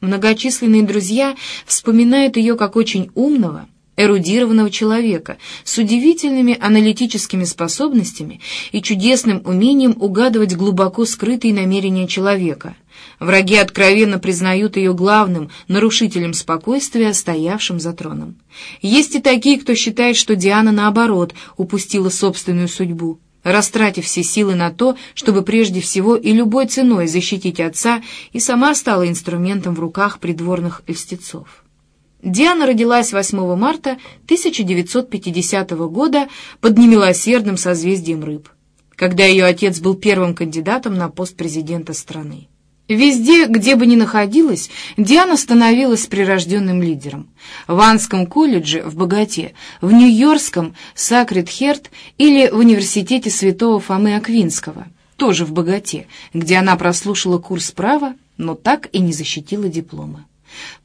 Многочисленные друзья вспоминают ее как очень умного, эрудированного человека с удивительными аналитическими способностями и чудесным умением угадывать глубоко скрытые намерения человека. Враги откровенно признают ее главным нарушителем спокойствия, стоявшим за троном. Есть и такие, кто считает, что Диана, наоборот, упустила собственную судьбу, растратив все силы на то, чтобы прежде всего и любой ценой защитить отца, и сама стала инструментом в руках придворных льстецов. Диана родилась 8 марта 1950 года под немилосердным созвездием рыб, когда ее отец был первым кандидатом на пост президента страны. Везде, где бы ни находилась, Диана становилась прирожденным лидером. В Анском колледже в Богате, в Нью-Йоркском Сакрет-Херт или в университете святого Фомы Аквинского, тоже в Богате, где она прослушала курс права, но так и не защитила диплома.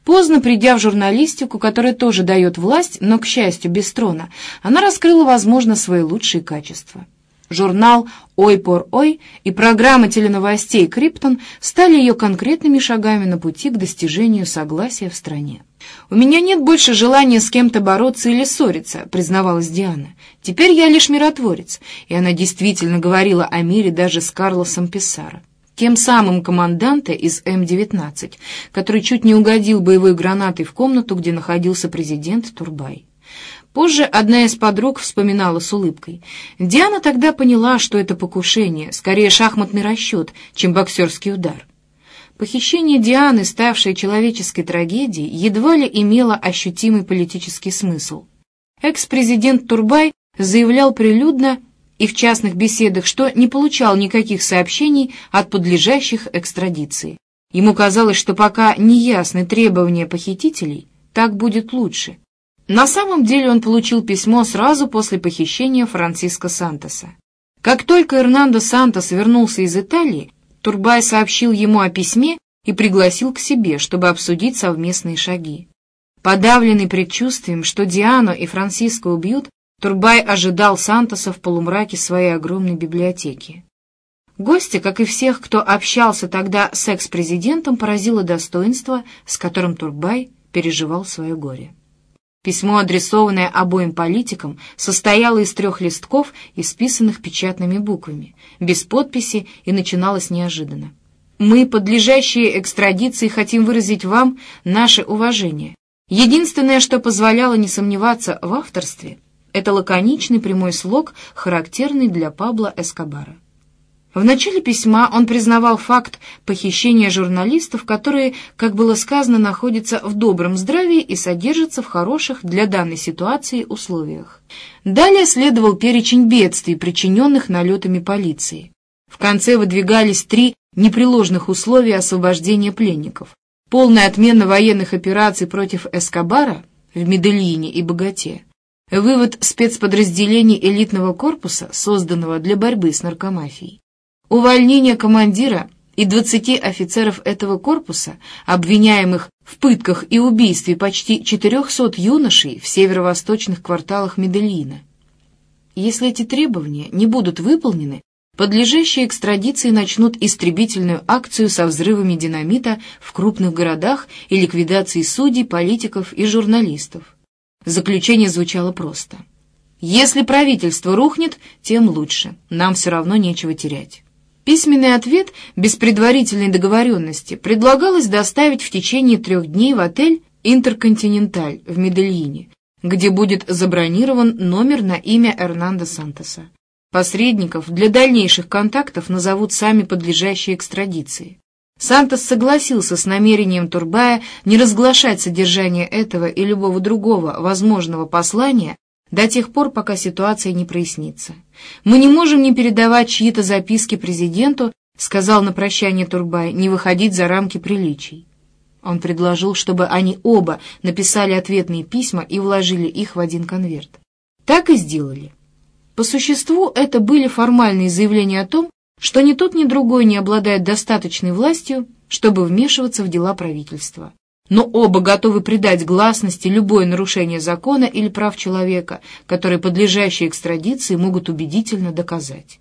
Поздно придя в журналистику, которая тоже дает власть, но, к счастью, без трона, она раскрыла, возможно, свои лучшие качества. Журнал «Ой пор ой» и программа теленовостей «Криптон» стали ее конкретными шагами на пути к достижению согласия в стране. «У меня нет больше желания с кем-то бороться или ссориться», — признавалась Диана. «Теперь я лишь миротворец», и она действительно говорила о мире даже с Карлосом Писаро тем самым команданта из М-19, который чуть не угодил боевой гранатой в комнату, где находился президент Турбай. Позже одна из подруг вспоминала с улыбкой. Диана тогда поняла, что это покушение, скорее шахматный расчет, чем боксерский удар. Похищение Дианы, ставшее человеческой трагедией, едва ли имело ощутимый политический смысл. Экс-президент Турбай заявлял прилюдно и в частных беседах, что не получал никаких сообщений от подлежащих экстрадиции. Ему казалось, что пока не ясны требования похитителей, так будет лучше. На самом деле он получил письмо сразу после похищения Франциско Сантоса. Как только Эрнандо Сантос вернулся из Италии, Турбай сообщил ему о письме и пригласил к себе, чтобы обсудить совместные шаги. Подавленный предчувствием, что Диану и Франциско убьют, Турбай ожидал Сантоса в полумраке своей огромной библиотеки. Гостя, как и всех, кто общался тогда с экс-президентом, поразило достоинство, с которым Турбай переживал свое горе. Письмо, адресованное обоим политикам, состояло из трех листков, исписанных печатными буквами, без подписи и начиналось неожиданно. «Мы, подлежащие экстрадиции, хотим выразить вам наше уважение. Единственное, что позволяло не сомневаться в авторстве — это лаконичный прямой слог, характерный для Пабло Эскобара. В начале письма он признавал факт похищения журналистов, которые, как было сказано, находятся в добром здравии и содержатся в хороших для данной ситуации условиях. Далее следовал перечень бедствий, причиненных налетами полиции. В конце выдвигались три непреложных условия освобождения пленников. Полная отмена военных операций против Эскобара в Медельине и Богате, вывод спецподразделений элитного корпуса, созданного для борьбы с наркомафией, увольнение командира и 20 офицеров этого корпуса, обвиняемых в пытках и убийстве почти 400 юношей в северо-восточных кварталах Медельина. Если эти требования не будут выполнены, подлежащие экстрадиции начнут истребительную акцию со взрывами динамита в крупных городах и ликвидацией судей, политиков и журналистов. Заключение звучало просто. «Если правительство рухнет, тем лучше. Нам все равно нечего терять». Письменный ответ без предварительной договоренности предлагалось доставить в течение трех дней в отель «Интерконтиненталь» в Медельине, где будет забронирован номер на имя Эрнандо Сантоса. Посредников для дальнейших контактов назовут сами подлежащие экстрадиции. Сантос согласился с намерением Турбая не разглашать содержание этого и любого другого возможного послания до тех пор, пока ситуация не прояснится. «Мы не можем не передавать чьи-то записки президенту», сказал на прощание Турбай, «не выходить за рамки приличий». Он предложил, чтобы они оба написали ответные письма и вложили их в один конверт. Так и сделали. По существу это были формальные заявления о том, что ни тот, ни другой не обладает достаточной властью, чтобы вмешиваться в дела правительства но оба готовы придать гласности любое нарушение закона или прав человека, которые подлежащие экстрадиции могут убедительно доказать.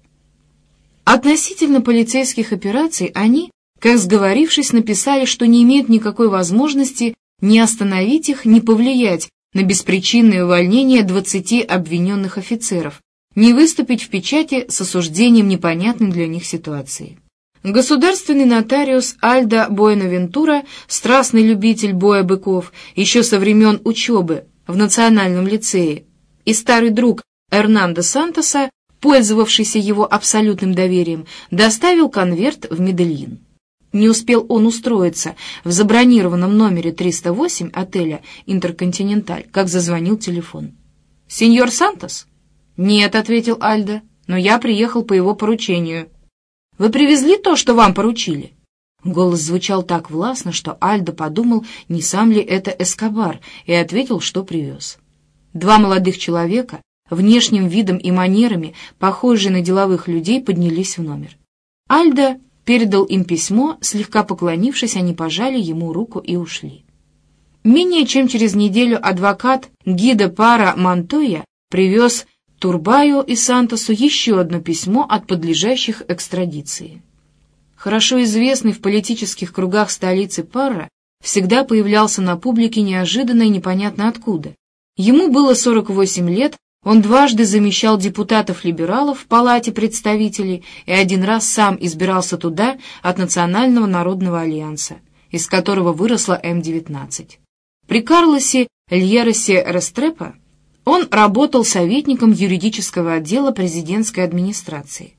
Относительно полицейских операций они, как сговорившись, написали, что не имеют никакой возможности ни остановить их, ни повлиять на беспричинное увольнение 20 обвиненных офицеров, ни выступить в печати с осуждением непонятной для них ситуации. Государственный нотариус Альдо Буэнавентура, страстный любитель боя быков еще со времен учебы в Национальном лицее, и старый друг Эрнандо Сантоса, пользовавшийся его абсолютным доверием, доставил конверт в Медельин. Не успел он устроиться в забронированном номере 308 отеля «Интерконтиненталь», как зазвонил телефон. «Сеньор Сантос?» «Нет», — ответил Альдо, — «но я приехал по его поручению». Вы привезли то, что вам поручили?» Голос звучал так властно, что Альдо подумал, не сам ли это Эскобар, и ответил, что привез. Два молодых человека, внешним видом и манерами, похожие на деловых людей, поднялись в номер. Альдо передал им письмо, слегка поклонившись, они пожали ему руку и ушли. Менее чем через неделю адвокат Гида Пара Монтоя привез Турбаю и Сантосу еще одно письмо от подлежащих экстрадиции. Хорошо известный в политических кругах столицы Парра всегда появлялся на публике неожиданно и непонятно откуда. Ему было 48 лет, он дважды замещал депутатов-либералов в Палате представителей и один раз сам избирался туда от Национального народного альянса, из которого выросла М-19. При Карлосе Льеросе Рестрепа он работал советником юридического отдела президентской администрации.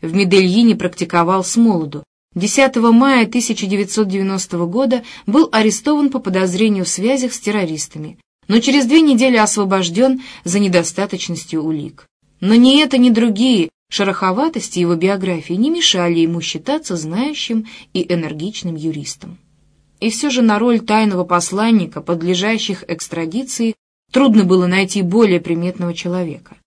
В Медельине практиковал с молоду. 10 мая 1990 года был арестован по подозрению в связях с террористами, но через две недели освобожден за недостаточностью улик. Но ни это, ни другие шероховатости его биографии не мешали ему считаться знающим и энергичным юристом. И все же на роль тайного посланника, подлежащих экстрадиции, Трудно было найти более приметного человека.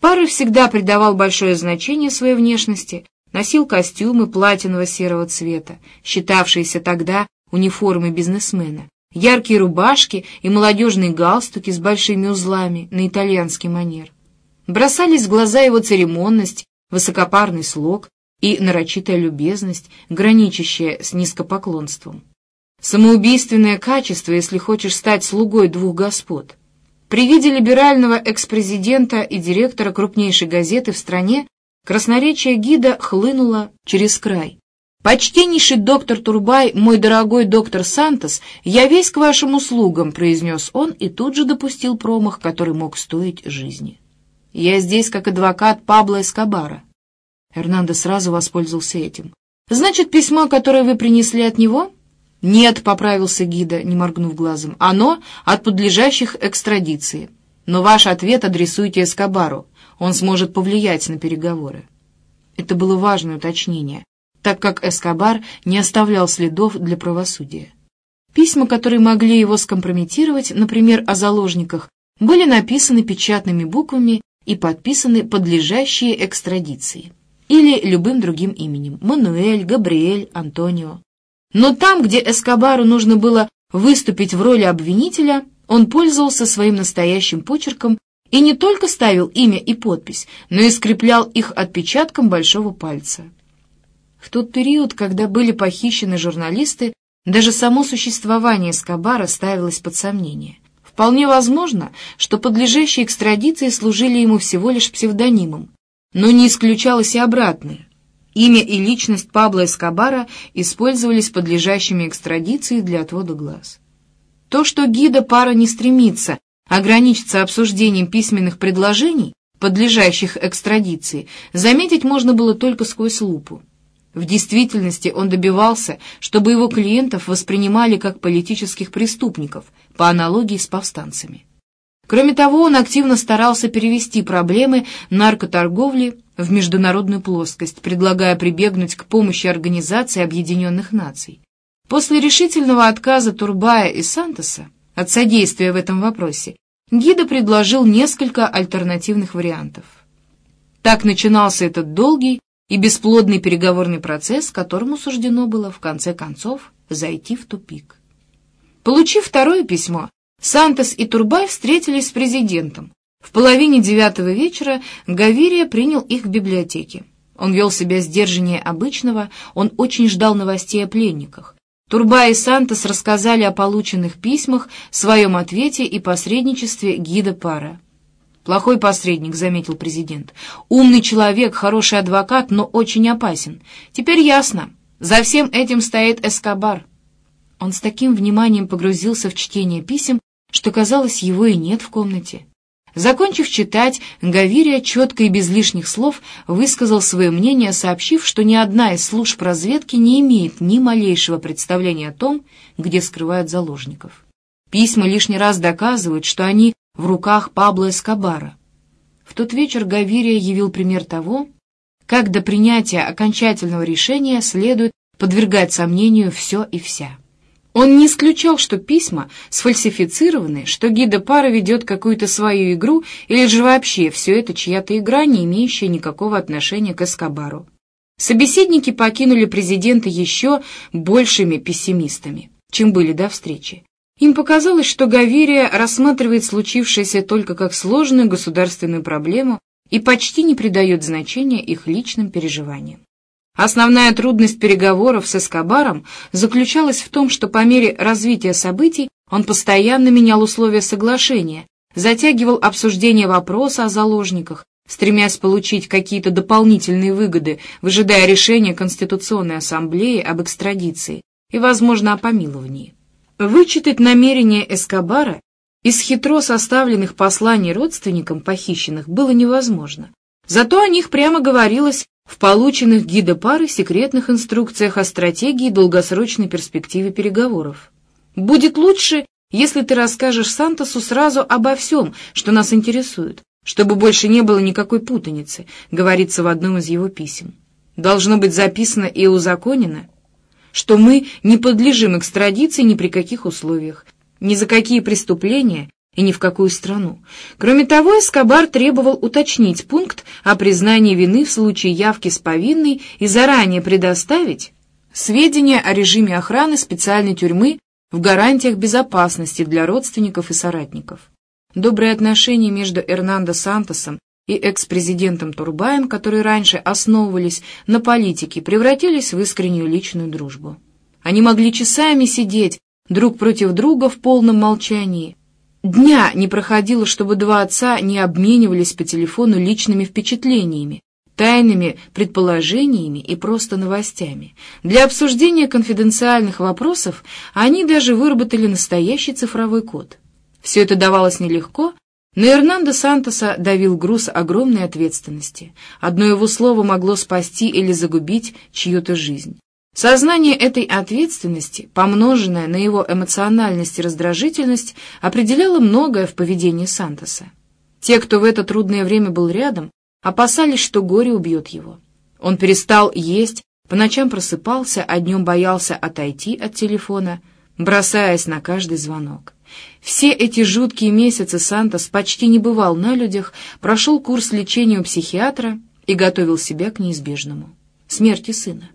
Пары всегда придавал большое значение своей внешности, носил костюмы платиново-серого цвета, считавшиеся тогда униформой бизнесмена, яркие рубашки и молодежные галстуки с большими узлами на итальянский манер. Бросались в глаза его церемонность, высокопарный слог и нарочитая любезность, граничащая с низкопоклонством. Самоубийственное качество, если хочешь стать слугой двух господ — при виде либерального экс-президента и директора крупнейшей газеты в стране красноречие гида хлынуло через край. «Почтеннейший доктор Турбай, мой дорогой доктор Сантос, я весь к вашим услугам», — произнес он и тут же допустил промах, который мог стоить жизни. «Я здесь как адвокат Пабло Эскобара». Эрнандо сразу воспользовался этим. «Значит, письмо, которое вы принесли от него?» «Нет», — поправился Гида, не моргнув глазом. «Оно от подлежащих экстрадиции. Но ваш ответ адресуйте Эскобару. Он сможет повлиять на переговоры». Это было важное уточнение, так как Эскобар не оставлял следов для правосудия. Письма, которые могли его скомпрометировать, например, о заложниках, были написаны печатными буквами и подписаны подлежащие экстрадиции или любым другим именем – Мануэль, Габриэль, Антонио. Но там, где Эскобару нужно было выступить в роли обвинителя, он пользовался своим настоящим почерком и не только ставил имя и подпись, но и скреплял их отпечатком большого пальца. В тот период, когда были похищены журналисты, даже само существование Эскобара ставилось под сомнение. Вполне возможно, что подлежащие экстрадиции служили ему всего лишь псевдонимом, но не исключалось и обратное. Имя и личность Пабло Эскобара использовались подлежащими экстрадиции для отвода глаз. То, что гида пара не стремится ограничиться обсуждением письменных предложений, подлежащих экстрадиции, заметить можно было только сквозь лупу. В действительности он добивался, чтобы его клиентов воспринимали как политических преступников, по аналогии с повстанцами. Кроме того, он активно старался перевести проблемы наркоторговли в международную плоскость, предлагая прибегнуть к помощи Организации Объединенных Наций. После решительного отказа Турбая и Сантоса от содействия в этом вопросе, Гида предложил несколько альтернативных вариантов. Так начинался этот долгий и бесплодный переговорный процесс, которому суждено было в конце концов зайти в тупик. Получив второе письмо, Сантос и Турбай встретились с президентом. В половине девятого вечера Гавирия принял их в библиотеке. Он вел себя сдержаннее обычного, он очень ждал новостей о пленниках. Турбай и Сантос рассказали о полученных письмах, своем ответе и посредничестве гида пара. «Плохой посредник», — заметил президент. «Умный человек, хороший адвокат, но очень опасен. Теперь ясно. За всем этим стоит Эскобар». Он с таким вниманием погрузился в чтение писем, что, казалось, его и нет в комнате. Закончив читать, Гавирия четко и без лишних слов высказал свое мнение, сообщив, что ни одна из служб разведки не имеет ни малейшего представления о том, где скрывают заложников. Письма лишний раз доказывают, что они в руках Пабло Эскобара. В тот вечер Гавирия явил пример того, как до принятия окончательного решения следует подвергать сомнению все и вся. Он не исключал, что письма сфальсифицированы, что гида пара ведет какую-то свою игру, или же вообще все это чья-то игра, не имеющая никакого отношения к Эскобару. Собеседники покинули президента еще большими пессимистами, чем были до встречи. Им показалось, что Гавирия рассматривает случившееся только как сложную государственную проблему и почти не придает значения их личным переживаниям. Основная трудность переговоров с Эскобаром заключалась в том, что по мере развития событий он постоянно менял условия соглашения, затягивал обсуждение вопроса о заложниках, стремясь получить какие-то дополнительные выгоды, выжидая решения Конституционной Ассамблеи об экстрадиции и, возможно, о помиловании. Вычитать намерения Эскобара из хитро составленных посланий родственникам похищенных было невозможно. Зато о них прямо говорилось в полученных гида пары секретных инструкциях о стратегии и долгосрочной перспективе переговоров. Будет лучше, если ты расскажешь Сантосу сразу обо всем, что нас интересует, чтобы больше не было никакой путаницы, говорится в одном из его писем. Должно быть записано и узаконено, что мы не подлежим экстрадиции ни при каких условиях, ни за какие преступления и ни в какую страну. Кроме того, Эскобар требовал уточнить пункт о признании вины в случае явки с повинной и заранее предоставить сведения о режиме охраны специальной тюрьмы в гарантиях безопасности для родственников и соратников. Добрые отношения между Эрнандо Сантосом и экс-президентом Турбаем, которые раньше основывались на политике, превратились в искреннюю личную дружбу. Они могли часами сидеть друг против друга в полном молчании, Дня не проходило, чтобы два отца не обменивались по телефону личными впечатлениями, тайными предположениями и просто новостями. Для обсуждения конфиденциальных вопросов они даже выработали настоящий цифровой код. Все это давалось нелегко, На Эрнандо Сантоса давил груз огромной ответственности. Одно его слово могло спасти или загубить чью-то жизнь. Сознание этой ответственности, помноженное на его эмоциональность и раздражительность, определяло многое в поведении Сантоса. Те, кто в это трудное время был рядом, опасались, что горе убьет его. Он перестал есть, по ночам просыпался, а днем боялся отойти от телефона, бросаясь на каждый звонок. Все эти жуткие месяцы Сантос почти не бывал на людях, прошел курс лечения у психиатра и готовил себя к неизбежному — смерти сына.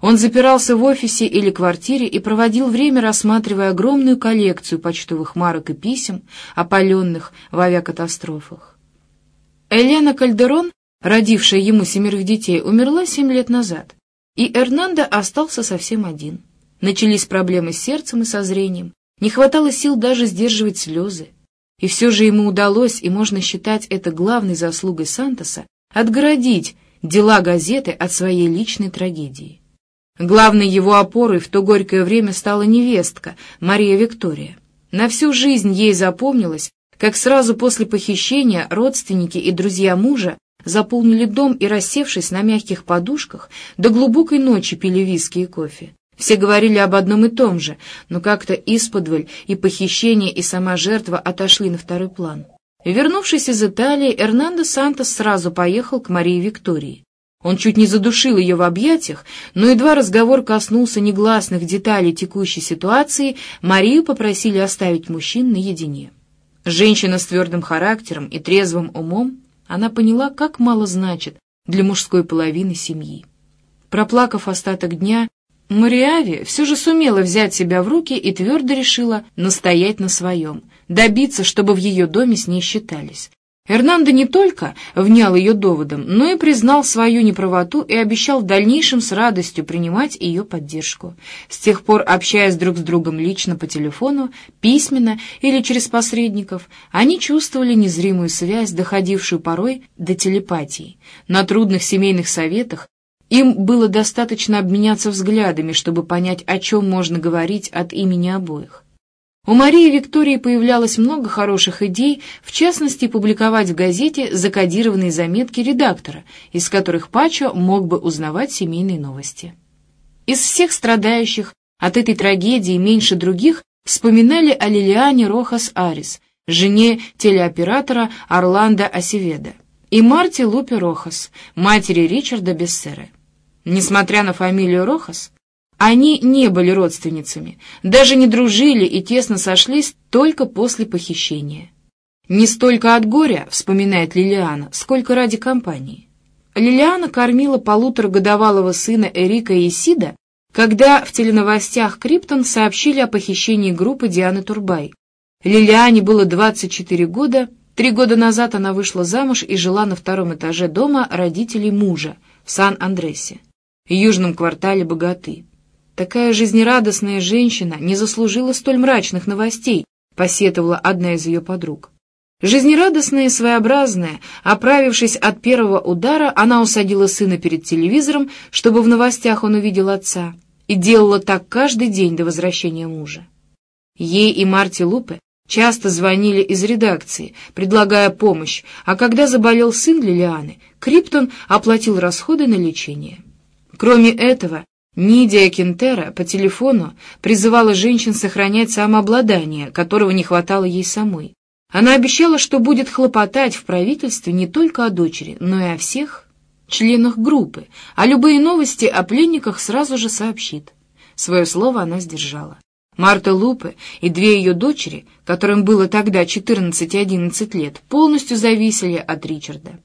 Он запирался в офисе или квартире и проводил время, рассматривая огромную коллекцию почтовых марок и писем, опаленных в авиакатастрофах. Элена Кальдерон, родившая ему семерых детей, умерла семь лет назад, и Эрнандо остался совсем один. Начались проблемы с сердцем и со зрением, не хватало сил даже сдерживать слезы. И все же ему удалось, и можно считать это главной заслугой Сантоса, отгородить дела газеты от своей личной трагедии. Главной его опорой в то горькое время стала невестка, Мария Виктория. На всю жизнь ей запомнилось, как сразу после похищения родственники и друзья мужа заполнили дом и, рассевшись на мягких подушках, до глубокой ночи пили виски и кофе. Все говорили об одном и том же, но как-то исподволь и похищение, и сама жертва отошли на второй план. Вернувшись из Италии, Эрнандо Сантос сразу поехал к Марии Виктории. Он чуть не задушил ее в объятиях, но едва разговор коснулся негласных деталей текущей ситуации, Марию попросили оставить мужчин наедине. Женщина с твердым характером и трезвым умом, она поняла, как мало значит для мужской половины семьи. Проплакав остаток дня, Мариави все же сумела взять себя в руки и твердо решила настоять на своем, добиться, чтобы в ее доме с ней считались. Эрнандо не только внял ее доводом, но и признал свою неправоту и обещал в дальнейшем с радостью принимать ее поддержку. С тех пор, общаясь друг с другом лично по телефону, письменно или через посредников, они чувствовали незримую связь, доходившую порой до телепатии. На трудных семейных советах им было достаточно обменяться взглядами, чтобы понять, о чем можно говорить от имени обоих. У Марии Виктории появлялось много хороших идей, в частности, публиковать в газете закодированные заметки редактора, из которых Пачо мог бы узнавать семейные новости. Из всех страдающих от этой трагедии меньше других вспоминали о Лилиане Рохас Арис, жене телеоператора Орландо Осеведа, и Марте Лупе Рохас, матери Ричарда Бессера. Несмотря на фамилию Рохас, они не были родственницами, даже не дружили и тесно сошлись только после похищения. «Не столько от горя», — вспоминает Лилиана, — «сколько ради компании». Лилиана кормила полуторагодовалого сына Эрика и Исида, когда в теленовостях Криптон сообщили о похищении группы Дианы Турбай. Лилиане было 24 года, три года назад она вышла замуж и жила на втором этаже дома родителей мужа в Сан-Андресе, южном квартале Богаты. Такая жизнерадостная женщина не заслужила столь мрачных новостей, посетовала одна из ее подруг. Жизнерадостная и своеобразная, оправившись от первого удара, она усадила сына перед телевизором, чтобы в новостях он увидел отца, и делала так каждый день до возвращения мужа. Ей и Марти Лупе часто звонили из редакции, предлагая помощь, а когда заболел сын Лилианы, Криптон оплатил расходы на лечение. Кроме этого, Нидия Кентера по телефону призывала женщин сохранять самообладание, которого не хватало ей самой. Она обещала, что будет хлопотать в правительстве не только о дочери, но и о всех членах группы, а любые новости о пленниках сразу же сообщит. Свое слово она сдержала. Марта Лупе и две ее дочери, которым было тогда 14 и 11 лет, полностью зависели от Ричарда.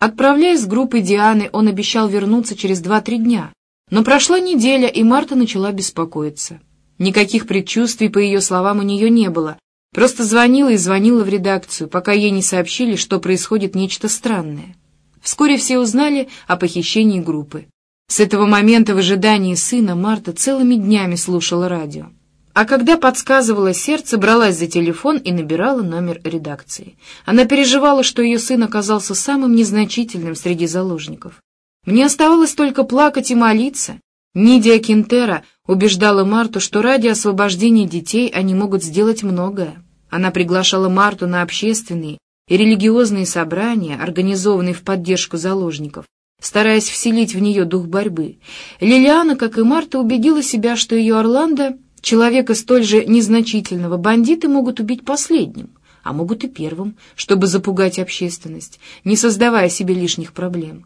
Отправляясь с группой Дианы, он обещал вернуться через 2-3 дня, но прошла неделя, и Марта начала беспокоиться. Никаких предчувствий, по ее словам, у нее не было. Просто звонила и звонила в редакцию, пока ей не сообщили, что происходит нечто странное. Вскоре все узнали о похищении группы. С этого момента в ожидании сына Марта целыми днями слушала радио. А когда подсказывало сердце, бралась за телефон и набирала номер редакции. Она переживала, что ее сын оказался самым незначительным среди заложников. Мне оставалось только плакать и молиться. Нидия Кинтера убеждала Марту, что ради освобождения детей они могут сделать многое. Она приглашала Марту на общественные и религиозные собрания, организованные в поддержку заложников, стараясь вселить в нее дух борьбы, Лилиана, как и Марта, убедила себя, что ее Орландо, человека столь же незначительного, бандиты могут убить последним, а могут и первым, чтобы запугать общественность, не создавая себе лишних проблем.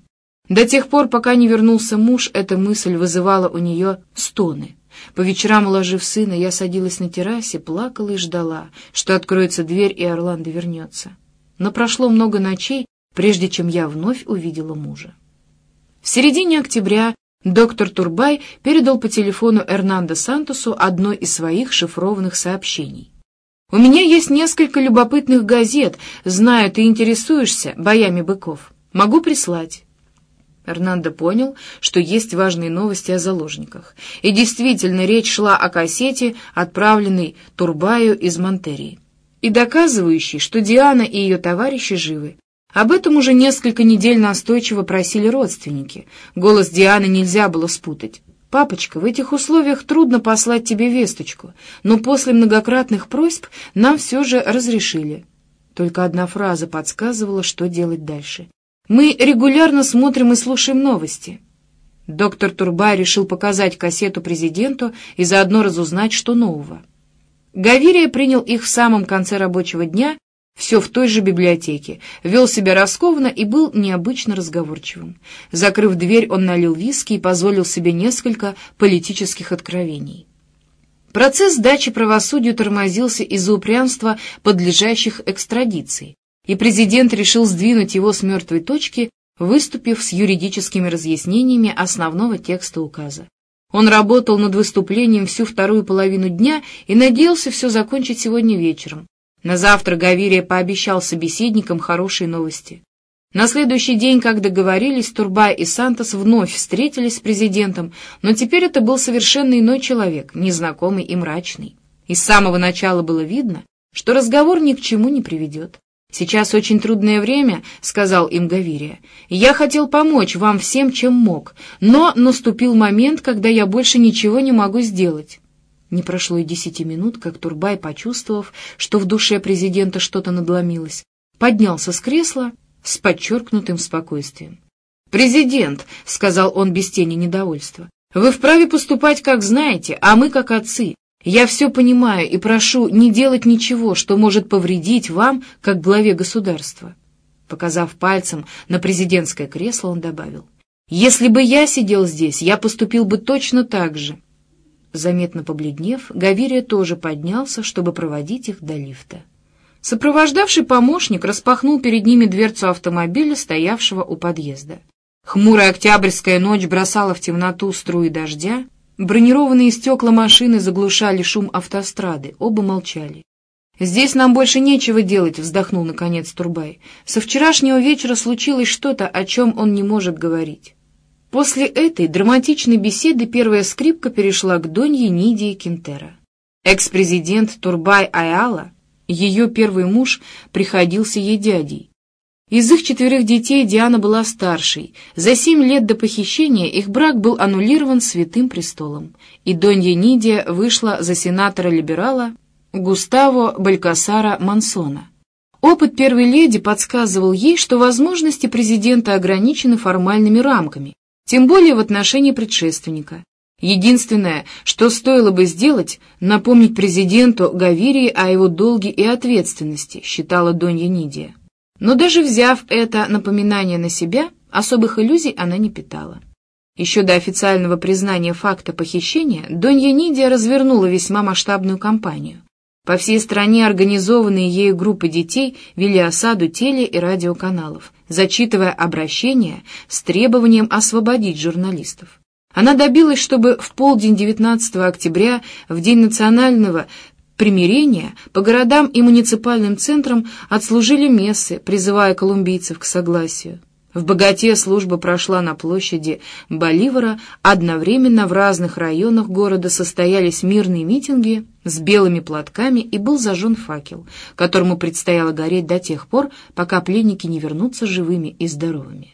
До тех пор, пока не вернулся муж, эта мысль вызывала у нее стоны. По вечерам, уложив сына, я садилась на террасе, плакала и ждала, что откроется дверь и Орландо вернется. Но прошло много ночей, прежде чем я вновь увидела мужа. В середине октября доктор Турбай передал по телефону Эрнандо Сантосу одно из своих шифрованных сообщений. «У меня есть несколько любопытных газет, знаю, ты интересуешься боями быков. Могу прислать». Эрнандо понял, что есть важные новости о заложниках. И действительно, речь шла о кассете, отправленной Турбаю из Монтерии, и доказывающей, что Диана и ее товарищи живы. Об этом уже несколько недель настойчиво просили родственники. Голос Дианы нельзя было спутать. «Папочка, в этих условиях трудно послать тебе весточку, но после многократных просьб нам все же разрешили». Только одна фраза подсказывала, что делать дальше. Мы регулярно смотрим и слушаем новости. Доктор Турбай решил показать кассету президенту и заодно разузнать, что нового. Гавирия принял их в самом конце рабочего дня, все в той же библиотеке, вел себя раскованно и был необычно разговорчивым. Закрыв дверь, он налил виски и позволил себе несколько политических откровений. Процесс сдачи правосудию тормозился из-за упрямства подлежащих экстрадиции и президент решил сдвинуть его с мертвой точки, выступив с юридическими разъяснениями основного текста указа. Он работал над выступлением всю вторую половину дня и надеялся все закончить сегодня вечером. На завтра Гавирия пообещал собеседникам хорошие новости. На следующий день, как договорились, Турбай и Сантос вновь встретились с президентом, но теперь это был совершенно иной человек, незнакомый и мрачный. И с самого начала было видно, что разговор ни к чему не приведет. «Сейчас очень трудное время», — сказал им Гавирия. «Я хотел помочь вам всем, чем мог, но наступил момент, когда я больше ничего не могу сделать». Не прошло и десяти минут, как Турбай, почувствовав, что в душе президента что-то надломилось, поднялся с кресла с подчеркнутым спокойствием. «Президент», — сказал он без тени недовольства, — «вы вправе поступать, как знаете, а мы, как отцы, я все понимаю и прошу не делать ничего, что может повредить вам, как главе государства. Показав пальцем на президентское кресло, он добавил, «Если бы я сидел здесь, я поступил бы точно так же». Заметно побледнев, Гавирия тоже поднялся, чтобы проводить их до лифта. Сопровождавший помощник распахнул перед ними дверцу автомобиля, стоявшего у подъезда. Хмурая октябрьская ночь бросала в темноту струи дождя, Бронированные стекла машины заглушали шум автострады, оба молчали. «Здесь нам больше нечего делать», — вздохнул наконец Турбай. «Со вчерашнего вечера случилось что-то, о чем он не может говорить». После этой драматичной беседы первая скрипка перешла к Донье Нидии Кентера. Экс-президент Турбай Айала, ее первый муж, приходился ей дядей. Из их четверых детей Диана была старшей. За семь лет до похищения их брак был аннулирован Святым Престолом, и Донья Нидия вышла за сенатора-либерала Густаво Балькасара Мансона. Опыт первой леди подсказывал ей, что возможности президента ограничены формальными рамками, тем более в отношении предшественника. Единственное, что стоило бы сделать, напомнить президенту Гавирии о его долге и ответственности, считала Донья Нидия. Но даже взяв это напоминание на себя, особых иллюзий она не питала. Еще до официального признания факта похищения Донья Нидия развернула весьма масштабную кампанию. По всей стране организованные ею группы детей вели осаду теле- и радиоканалов, зачитывая обращения с требованием освободить журналистов. Она добилась, чтобы в полдень 19 октября, в День национального примирения по городам и муниципальным центрам отслужили мессы, призывая колумбийцев к согласию. В богате служба прошла на площади Боливара, одновременно в разных районах города состоялись мирные митинги с белыми платками и был зажжен факел, которому предстояло гореть до тех пор, пока пленники не вернутся живыми и здоровыми.